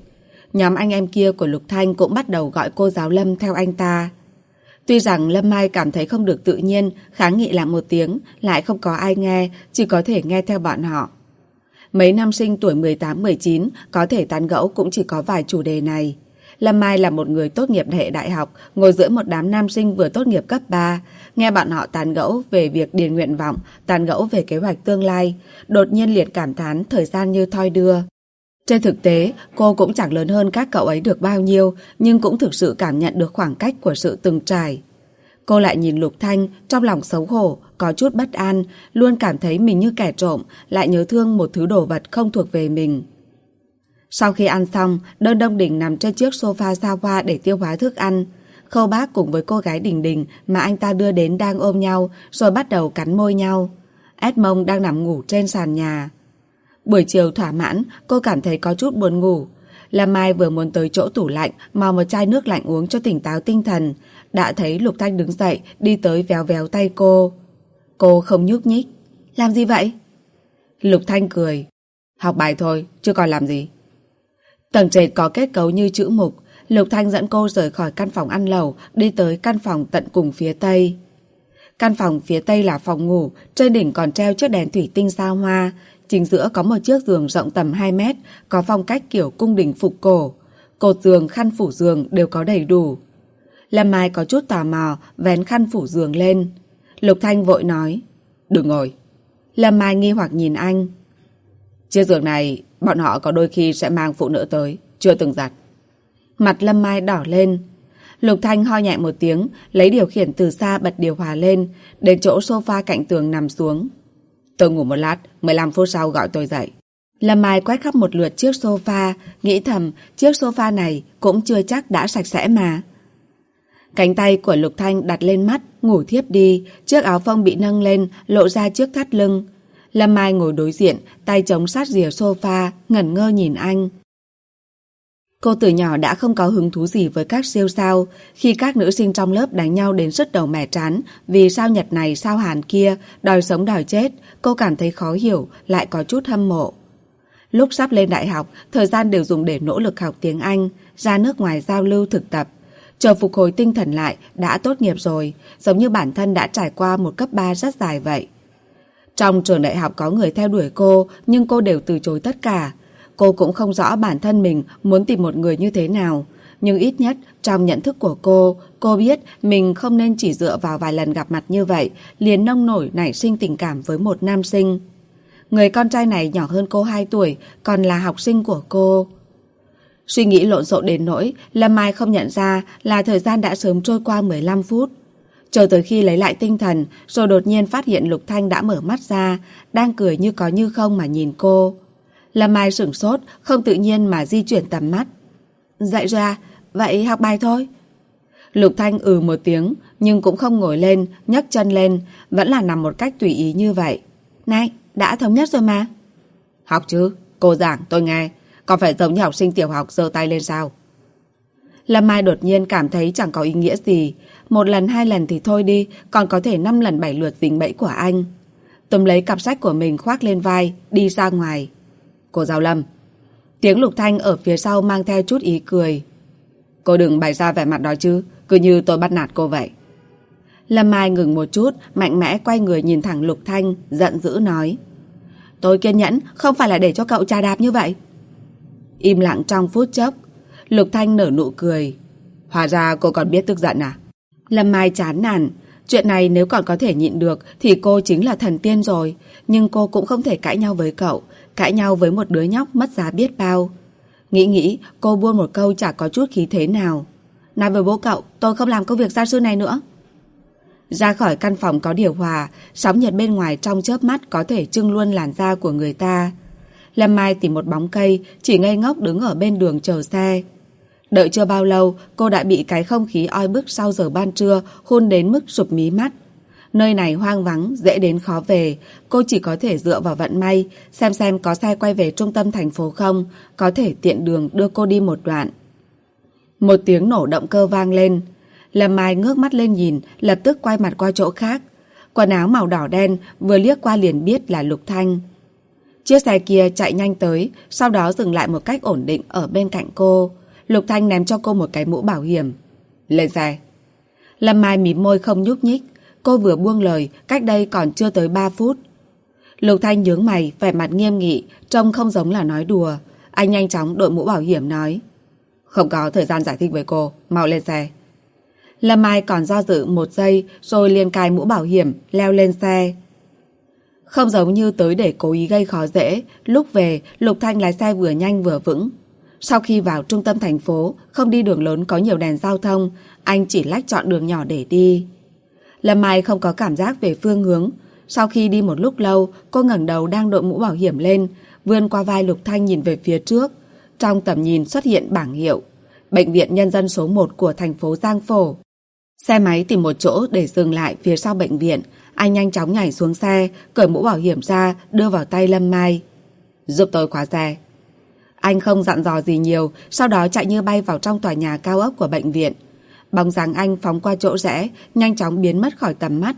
Nhóm anh em kia của Lục Thanh cũng bắt đầu gọi cô giáo Lâm theo anh ta. Tuy rằng Lâm Mai cảm thấy không được tự nhiên, kháng nghị lại một tiếng, lại không có ai nghe, chỉ có thể nghe theo bọn họ. Mấy năm sinh tuổi 18-19 có thể tán gẫu cũng chỉ có vài chủ đề này. Lâm Mai là một người tốt nghiệp hệ đại học, ngồi giữa một đám nam sinh vừa tốt nghiệp cấp 3. Nghe bọn họ tán gẫu về việc điền nguyện vọng, tán gẫu về kế hoạch tương lai. Đột nhiên liệt cảm thán thời gian như thoi đưa. Trên thực tế, cô cũng chẳng lớn hơn các cậu ấy được bao nhiêu, nhưng cũng thực sự cảm nhận được khoảng cách của sự từng trải. Cô lại nhìn Lục Thanh, trong lòng xấu hổ, có chút bất an, luôn cảm thấy mình như kẻ trộm, lại nhớ thương một thứ đồ vật không thuộc về mình. Sau khi ăn xong, đơn đông đỉnh nằm trên chiếc sofa xa hoa để tiêu hóa thức ăn. Khâu bác cùng với cô gái đỉnh đỉnh mà anh ta đưa đến đang ôm nhau, rồi bắt đầu cắn môi nhau. Edmond đang nằm ngủ trên sàn nhà. Buổi chiều thỏa mãn, cô cảm thấy có chút buồn ngủ. Lâm Mai vừa muốn tới chỗ tủ lạnh, mò một chai nước lạnh uống cho tỉnh táo tinh thần. Đã thấy Lục Thanh đứng dậy, đi tới véo véo tay cô. Cô không nhúc nhích. Làm gì vậy? Lục Thanh cười. Học bài thôi, chưa còn làm gì. Tầng trệt có kết cấu như chữ mục. Lục Thanh dẫn cô rời khỏi căn phòng ăn lầu, đi tới căn phòng tận cùng phía tây. Căn phòng phía tây là phòng ngủ, trên đỉnh còn treo chiếc đèn thủy tinh sao hoa, chính giữa có một chiếc giường rộng tầm 2 mét, có phong cách kiểu cung đình phục cổ. Cột giường, khăn phủ giường đều có đầy đủ. Lâm Mai có chút tò mò, vén khăn phủ giường lên. Lục Thanh vội nói, đừng ngồi. Lâm Mai nghi hoặc nhìn anh. Chiếc giường này, bọn họ có đôi khi sẽ mang phụ nữ tới, chưa từng giặt. Mặt Lâm Mai đỏ lên. Lục Thanh ho nhẹ một tiếng, lấy điều khiển từ xa bật điều hòa lên, đến chỗ sofa cạnh tường nằm xuống. Tôi ngủ một lát, 15 phút sau gọi tôi dậy. Lâm Mai quét khắp một lượt chiếc sofa, nghĩ thầm chiếc sofa này cũng chưa chắc đã sạch sẽ mà. Cánh tay của Lục Thanh đặt lên mắt, ngủ thiếp đi, chiếc áo phông bị nâng lên, lộ ra trước thắt lưng. Lâm Mai ngồi đối diện, tay chống sát rìa sofa, ngẩn ngơ nhìn anh. Cô từ nhỏ đã không có hứng thú gì với các siêu sao. Khi các nữ sinh trong lớp đánh nhau đến sức đầu mẻ trán vì sao Nhật này sao Hàn kia, đòi sống đòi chết, cô cảm thấy khó hiểu, lại có chút hâm mộ. Lúc sắp lên đại học, thời gian đều dùng để nỗ lực học tiếng Anh, ra nước ngoài giao lưu thực tập. Chờ phục hồi tinh thần lại, đã tốt nghiệp rồi, giống như bản thân đã trải qua một cấp 3 rất dài vậy. Trong trường đại học có người theo đuổi cô, nhưng cô đều từ chối tất cả. Cô cũng không rõ bản thân mình muốn tìm một người như thế nào. Nhưng ít nhất trong nhận thức của cô, cô biết mình không nên chỉ dựa vào vài lần gặp mặt như vậy, liền nông nổi nảy sinh tình cảm với một nam sinh. Người con trai này nhỏ hơn cô 2 tuổi, còn là học sinh của cô. Suy nghĩ lộn xộn đến nỗi, Lâm Mai không nhận ra là thời gian đã sớm trôi qua 15 phút. Chờ tới khi lấy lại tinh thần, rồi đột nhiên phát hiện Lục Thanh đã mở mắt ra, đang cười như có như không mà nhìn cô. Lâm Mai sửng sốt, không tự nhiên mà di chuyển tầm mắt. Dậy ra, vậy học bài thôi. Lục Thanh ừ một tiếng, nhưng cũng không ngồi lên, nhấc chân lên, vẫn là nằm một cách tùy ý như vậy. Này, đã thống nhất rồi mà. Học chứ, cô giảng tôi nghe, còn phải giống như học sinh tiểu học giơ tay lên sao. Lâm Mai đột nhiên cảm thấy chẳng có ý nghĩa gì. Một lần hai lần thì thôi đi, còn có thể năm lần bảy lượt dính bẫy của anh. Tùm lấy cặp sách của mình khoác lên vai, đi ra ngoài. Cô giáo Lâm. Tiếng Lục Thanh ở phía sau mang theo chút ý cười. Cô đừng bày ra vẻ mặt đó chứ, cứ như tôi bắt nạt cô vậy. Lâm Mai ngừng một chút, mạnh mẽ quay người nhìn thẳng Lục Thanh, giận dữ nói. Tôi kiên nhẫn, không phải là để cho cậu trà đạp như vậy. Im lặng trong phút chốc, Lục Thanh nở nụ cười. Hóa ra cô còn biết tức giận à? Lâm Mai chán nản. Chuyện này nếu còn có thể nhịn được thì cô chính là thần tiên rồi. Nhưng cô cũng không thể cãi nhau với cậu. Cãi nhau với một đứa nhóc mất giá biết bao. Nghĩ nghĩ, cô buông một câu chả có chút khí thế nào. Nói với bố cậu, tôi không làm công việc gia sư này nữa. Ra khỏi căn phòng có điều hòa, sóng nhiệt bên ngoài trong chớp mắt có thể trưng luôn làn da của người ta. Lâm Mai tìm một bóng cây, chỉ ngây ngốc đứng ở bên đường chờ xe. Đợi chưa bao lâu, cô đã bị cái không khí oi bức sau giờ ban trưa hôn đến mức sụp mí mắt. Nơi này hoang vắng, dễ đến khó về. Cô chỉ có thể dựa vào vận may, xem xem có xe quay về trung tâm thành phố không, có thể tiện đường đưa cô đi một đoạn. Một tiếng nổ động cơ vang lên. Lâm Mai ngước mắt lên nhìn, lập tức quay mặt qua chỗ khác. Quần áo màu đỏ đen vừa liếc qua liền biết là Lục Thanh. Chiếc xe kia chạy nhanh tới, sau đó dừng lại một cách ổn định ở bên cạnh cô. Lục Thanh ném cho cô một cái mũ bảo hiểm. Lên xe. Lâm Mai mím môi không nhúc nhích. Cô vừa buông lời, cách đây còn chưa tới 3 phút. Lục Thanh nhướng mày, vẻ mặt nghiêm nghị, trông không giống là nói đùa. Anh nhanh chóng đội mũ bảo hiểm nói. Không có thời gian giải thích với cô, mau lên xe. Lâm Mai còn do dự một giây rồi liền cài mũ bảo hiểm, leo lên xe. Không giống như tới để cố ý gây khó dễ, lúc về Lục Thanh lái xe vừa nhanh vừa vững. Sau khi vào trung tâm thành phố, không đi đường lớn có nhiều đèn giao thông, anh chỉ lách chọn đường nhỏ để đi. Lâm Mai không có cảm giác về phương hướng. Sau khi đi một lúc lâu, cô ngẩng đầu đang đội mũ bảo hiểm lên, vươn qua vai Lục Thanh nhìn về phía trước. Trong tầm nhìn xuất hiện bảng hiệu. Bệnh viện Nhân dân số 1 của thành phố Giang Phổ. Xe máy tìm một chỗ để dừng lại phía sau bệnh viện. Anh nhanh chóng nhảy xuống xe, cởi mũ bảo hiểm ra, đưa vào tay Lâm Mai. Giúp tôi khóa xe. Anh không dặn dò gì nhiều, sau đó chạy như bay vào trong tòa nhà cao ốc của bệnh viện. Bóng dáng anh phóng qua chỗ rẽ, nhanh chóng biến mất khỏi tầm mắt.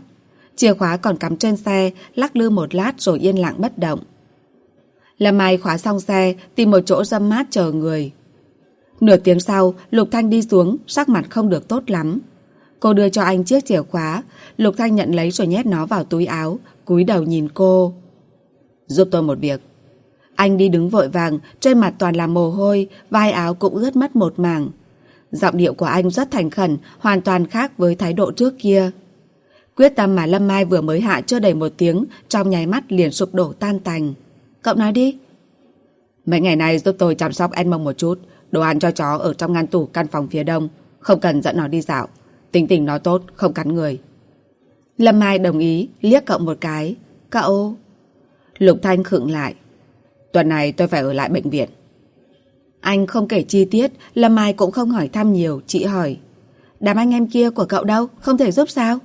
Chìa khóa còn cắm trên xe, lắc lư một lát rồi yên lặng bất động. Lâm Mai khóa xong xe, tìm một chỗ dâm mát chờ người. Nửa tiếng sau, Lục Thanh đi xuống, sắc mặt không được tốt lắm. Cô đưa cho anh chiếc chìa khóa, Lục Thanh nhận lấy rồi nhét nó vào túi áo, cúi đầu nhìn cô. Giúp tôi một việc. Anh đi đứng vội vàng, trên mặt toàn là mồ hôi, vai áo cũng ướt mất một mảng. Giọng điệu của anh rất thành khẩn, hoàn toàn khác với thái độ trước kia. Quyết tâm mà Lâm Mai vừa mới hạ chưa đầy một tiếng, trong nháy mắt liền sụp đổ tan tành. Cậu nói đi. Mấy ngày nay giúp tôi chăm sóc Edmond một chút, đồ ăn cho chó ở trong ngăn tủ căn phòng phía đông, không cần dẫn nó đi dạo. Tính tình nó tốt, không cắn người. Lâm Mai đồng ý, liếc cậu một cái. Cậu... Lục Thanh khựng lại. Tuần này tôi phải ở lại bệnh viện. Anh không kể chi tiết, Lâm Mai cũng không hỏi thăm nhiều, chị hỏi. Đám anh em kia của cậu đâu, không thể giúp sao?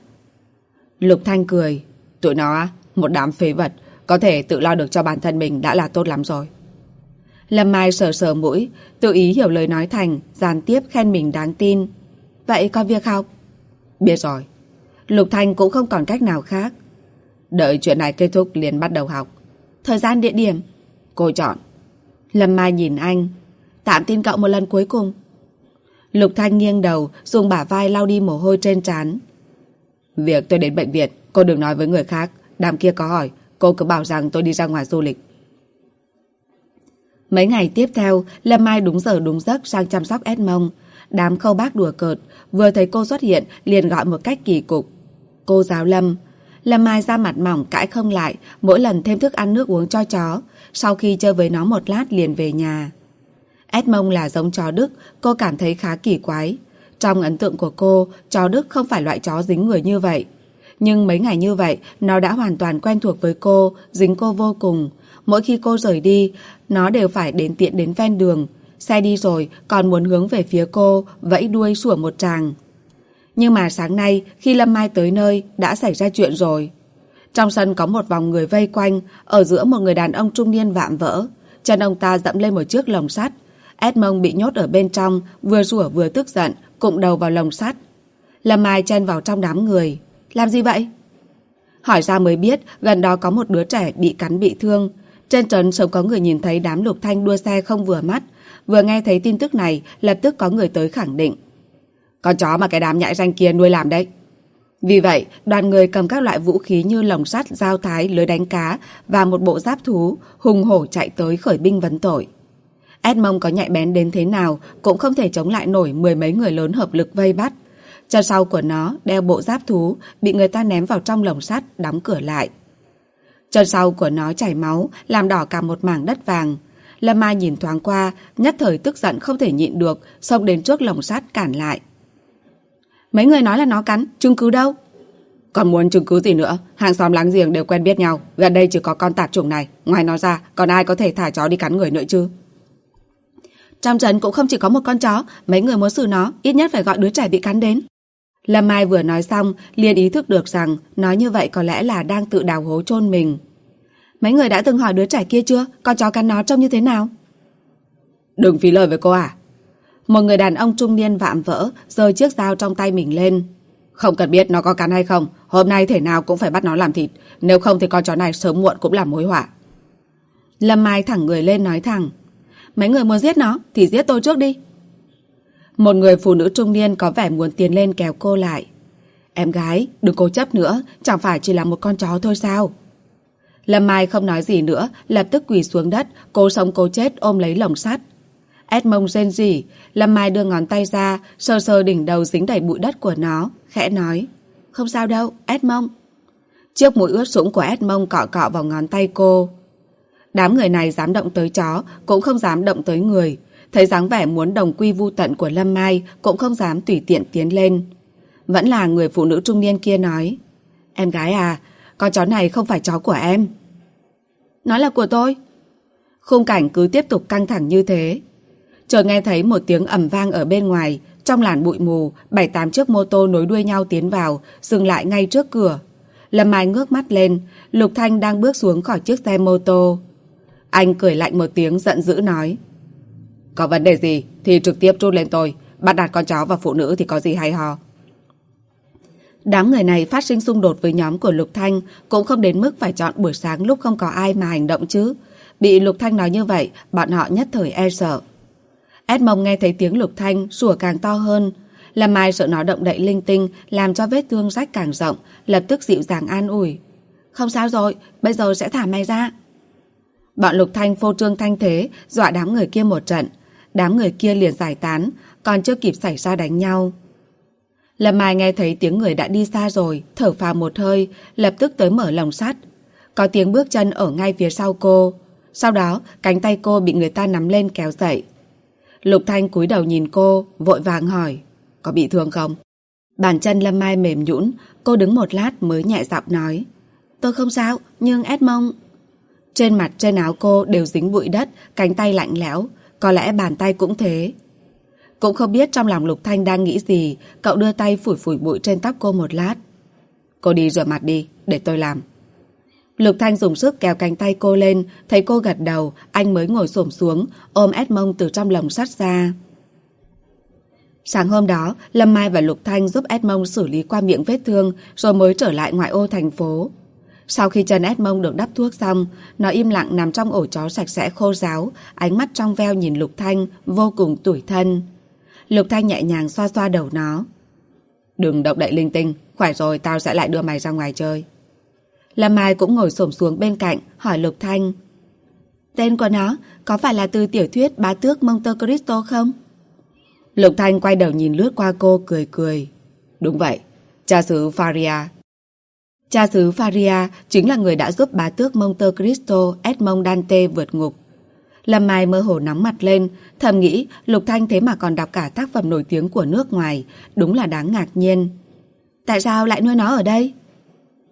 Lục Thanh cười. Tụi nó, một đám phế vật, có thể tự lo được cho bản thân mình đã là tốt lắm rồi. Lâm Mai sờ sờ mũi, tự ý hiểu lời nói thành, gián tiếp khen mình đáng tin. Vậy có việc học? Biết rồi. Lục Thanh cũng không còn cách nào khác. Đợi chuyện này kết thúc liền bắt đầu học. Thời gian địa điểm? Cô chọn. Lâm Mai nhìn anh. Tạm tin cậu một lần cuối cùng. Lục Thanh nghiêng đầu, dùng bả vai lau đi mồ hôi trên trán. Việc tôi đến bệnh viện, cô đừng nói với người khác. Đám kia có hỏi, cô cứ bảo rằng tôi đi ra ngoài du lịch. Mấy ngày tiếp theo, Lâm Mai đúng giờ đúng giấc sang chăm sóc Edmond. Đám khâu bác đùa cợt, vừa thấy cô xuất hiện liền gọi một cách kỳ cục. Cô giáo Lâm. Lâm Mai ra mặt mỏng cãi không lại, mỗi lần thêm thức ăn nước uống cho chó. Sau khi chơi với nó một lát liền về nhà. Edmond là giống chó Đức, cô cảm thấy khá kỳ quái. Trong ấn tượng của cô, chó Đức không phải loại chó dính người như vậy. Nhưng mấy ngày như vậy, nó đã hoàn toàn quen thuộc với cô, dính cô vô cùng. Mỗi khi cô rời đi, nó đều phải đến tiện đến ven đường. Xe đi rồi, còn muốn hướng về phía cô, vẫy đuôi sủa một tràng. Nhưng mà sáng nay, khi Lâm Mai tới nơi, đã xảy ra chuyện rồi. Trong sân có một vòng người vây quanh, ở giữa một người đàn ông trung niên vạm vỡ. Chân ông ta dẫm lên một chiếc lồng sắt. Edmond bị nhốt ở bên trong, vừa rủa vừa tức giận, cụng đầu vào lồng sắt. Lâm Mai chen vào trong đám người. Làm gì vậy? Hỏi ra mới biết gần đó có một đứa trẻ bị cắn bị thương. Trên trấn sớm có người nhìn thấy đám lục thanh đua xe không vừa mắt. Vừa nghe thấy tin tức này, lập tức có người tới khẳng định. Con chó mà cái đám nhãi danh kia nuôi làm đấy. Vì vậy, đoàn người cầm các loại vũ khí như lồng sắt, dao thái, lưới đánh cá và một bộ giáp thú, hùng hổ chạy tới khởi binh vấn tội. Edmond có nhạy bén đến thế nào cũng không thể chống lại nổi mười mấy người lớn hợp lực vây bắt. Chân sau của nó đeo bộ giáp thú, bị người ta ném vào trong lồng sắt, đóng cửa lại. Chân sau của nó chảy máu, làm đỏ cả một mảng đất vàng. Lâm Mai nhìn thoáng qua, nhất thời tức giận không thể nhịn được, xông đến trước lồng sắt cản lại. Mấy người nói là nó cắn, chứng cứ đâu? Còn muốn chứng cứ gì nữa? Hàng xóm láng giềng đều quen biết nhau, gần đây chỉ có con tạp chủng này. Ngoài nó ra, còn ai có thể thả chó đi cắn người nữa chứ? Trong trấn cũng không chỉ có một con chó, mấy người muốn xử nó, ít nhất phải gọi đứa trẻ bị cắn đến. Lâm Mai vừa nói xong, liền ý thức được rằng nói như vậy có lẽ là đang tự đào hố chôn mình. Mấy người đã từng hỏi đứa trẻ kia chưa? Con chó cắn nó trông như thế nào? Đừng phí lời với cô à? Một người đàn ông trung niên vạm vỡ, rơi chiếc dao trong tay mình lên. Không cần biết nó có cắn hay không, hôm nay thể nào cũng phải bắt nó làm thịt, nếu không thì con chó này sớm muộn cũng làm mối họa. Lâm Mai thẳng người lên nói thẳng. Mấy người muốn giết nó thì giết tôi trước đi. Một người phụ nữ trung niên có vẻ muốn tiến lên kéo cô lại. Em gái, đừng cố chấp nữa, chẳng phải chỉ là một con chó thôi sao? Lâm Mai không nói gì nữa, lập tức quỳ xuống đất, cố sống cố chết ôm lấy lồng sắt. Edmond rên rỉ, Lâm Mai đưa ngón tay ra, sờ sờ đỉnh đầu dính đầy bụi đất của nó, khẽ nói. Không sao đâu, Edmond. Chiếc mũi ướt sũng của Edmond cọ cọ vào ngón tay cô. Đám người này dám động tới chó, cũng không dám động tới người. Thấy dáng vẻ muốn đồng quy vu tận của Lâm Mai, cũng không dám tùy tiện tiến lên. Vẫn là người phụ nữ trung niên kia nói. Em gái à, con chó này không phải chó của em. Nó là của tôi. Khung cảnh cứ tiếp tục căng thẳng như thế. Chờ nghe thấy một tiếng ầm vang ở bên ngoài, trong làn bụi mù, bảy tám chiếc mô tô nối đuôi nhau tiến vào, dừng lại ngay trước cửa. Lâm Mai ngước mắt lên, Lục Thanh đang bước xuống khỏi chiếc xe mô tô. Anh cười lạnh một tiếng giận dữ nói. Có vấn đề gì thì trực tiếp trút lên tôi, bắt đặt con cháu và phụ nữ thì có gì hay ho. Đám người này phát sinh xung đột với nhóm của Lục Thanh cũng không đến mức phải chọn buổi sáng lúc không có ai mà hành động chứ. Bị Lục Thanh nói như vậy, bọn họ nhất thời e sợ. Edmond nghe thấy tiếng Lục Thanh sủa càng to hơn. Lâm Mai sợ nó động đậy linh tinh làm cho vết thương rách càng rộng, lập tức dịu dàng an ủi. Không sao rồi, bây giờ sẽ thả mày ra. Bọn Lục Thanh phô trương thanh thế, dọa đám người kia một trận. Đám người kia liền giải tán, còn chưa kịp xảy ra đánh nhau. Lâm Mai nghe thấy tiếng người đã đi xa rồi, thở phào một hơi, lập tức tới mở lồng sắt. Có tiếng bước chân ở ngay phía sau cô. Sau đó, cánh tay cô bị người ta nắm lên kéo dậy. Lục Thanh cúi đầu nhìn cô, vội vàng hỏi, có bị thương không? Bàn chân Lâm Mai mềm nhũn, cô đứng một lát mới nhẹ giọng nói, tôi không sao, nhưng Edmond... Trên mặt trên áo cô đều dính bụi đất, cánh tay lạnh lẽo, có lẽ bàn tay cũng thế. Cũng không biết trong lòng Lục Thanh đang nghĩ gì, cậu đưa tay phủi phủi bụi trên tóc cô một lát. Cô đi rửa mặt đi, để tôi làm. Lục Thanh dùng sức kéo cánh tay cô lên, thấy cô gật đầu, anh mới ngồi xổm xuống, ôm Edmond từ trong lòng sắt ra. Sáng hôm đó, Lâm Mai và Lục Thanh giúp Edmond xử lý qua miệng vết thương rồi mới trở lại ngoại ô thành phố. Sau khi chân Edmond được đắp thuốc xong, nó im lặng nằm trong ổ chó sạch sẽ khô ráo, ánh mắt trong veo nhìn Lục Thanh, vô cùng tủi thân. Lục Thanh nhẹ nhàng xoa xoa đầu nó. Đừng động đậy linh tinh, khỏe rồi tao sẽ lại đưa mày ra ngoài chơi. Lâm Mai cũng ngồi xổm xuống bên cạnh, hỏi Lục Thanh. Tên của nó có phải là từ tiểu thuyết bá tước Monte Cristo không? Lục Thanh quay đầu nhìn lướt qua cô cười cười. Đúng vậy, cha xứ Faria. Cha xứ Faria chính là người đã giúp bá tước Monte Cristo Edmond Dante vượt ngục. Lâm Mai mơ hồ nóng mặt lên, thầm nghĩ Lục Thanh thế mà còn đọc cả tác phẩm nổi tiếng của nước ngoài, đúng là đáng ngạc nhiên. Tại sao lại nuôi nó ở đây?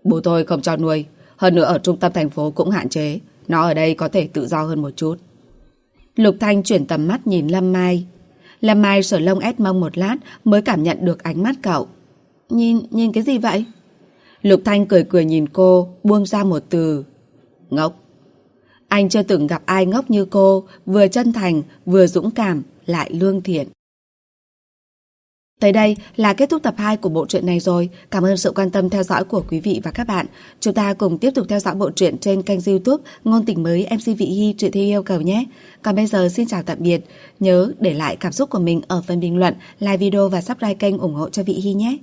Bố tôi không cho nuôi, hơn nữa ở trung tâm thành phố cũng hạn chế, nó ở đây có thể tự do hơn một chút. Lục Thanh chuyển tầm mắt nhìn Lâm Mai. Lâm Mai sờ lông ép mông một lát mới cảm nhận được ánh mắt cậu. Nhìn, nhìn cái gì vậy? Lục Thanh cười cười nhìn cô, buông ra một từ. Ngốc. Anh chưa từng gặp ai ngốc như cô, vừa chân thành, vừa dũng cảm, lại lương thiện. Tới đây là kết thúc tập 2 của bộ truyện này rồi. Cảm ơn sự quan tâm theo dõi của quý vị và các bạn. Chúng ta cùng tiếp tục theo dõi bộ truyện trên kênh youtube Ngôn tình mới MC Vị Hy truyện theo yêu cầu nhé. Còn bây giờ xin chào tạm biệt. Nhớ để lại cảm xúc của mình ở phần bình luận, like video và subscribe kênh ủng hộ cho Vị Hy nhé.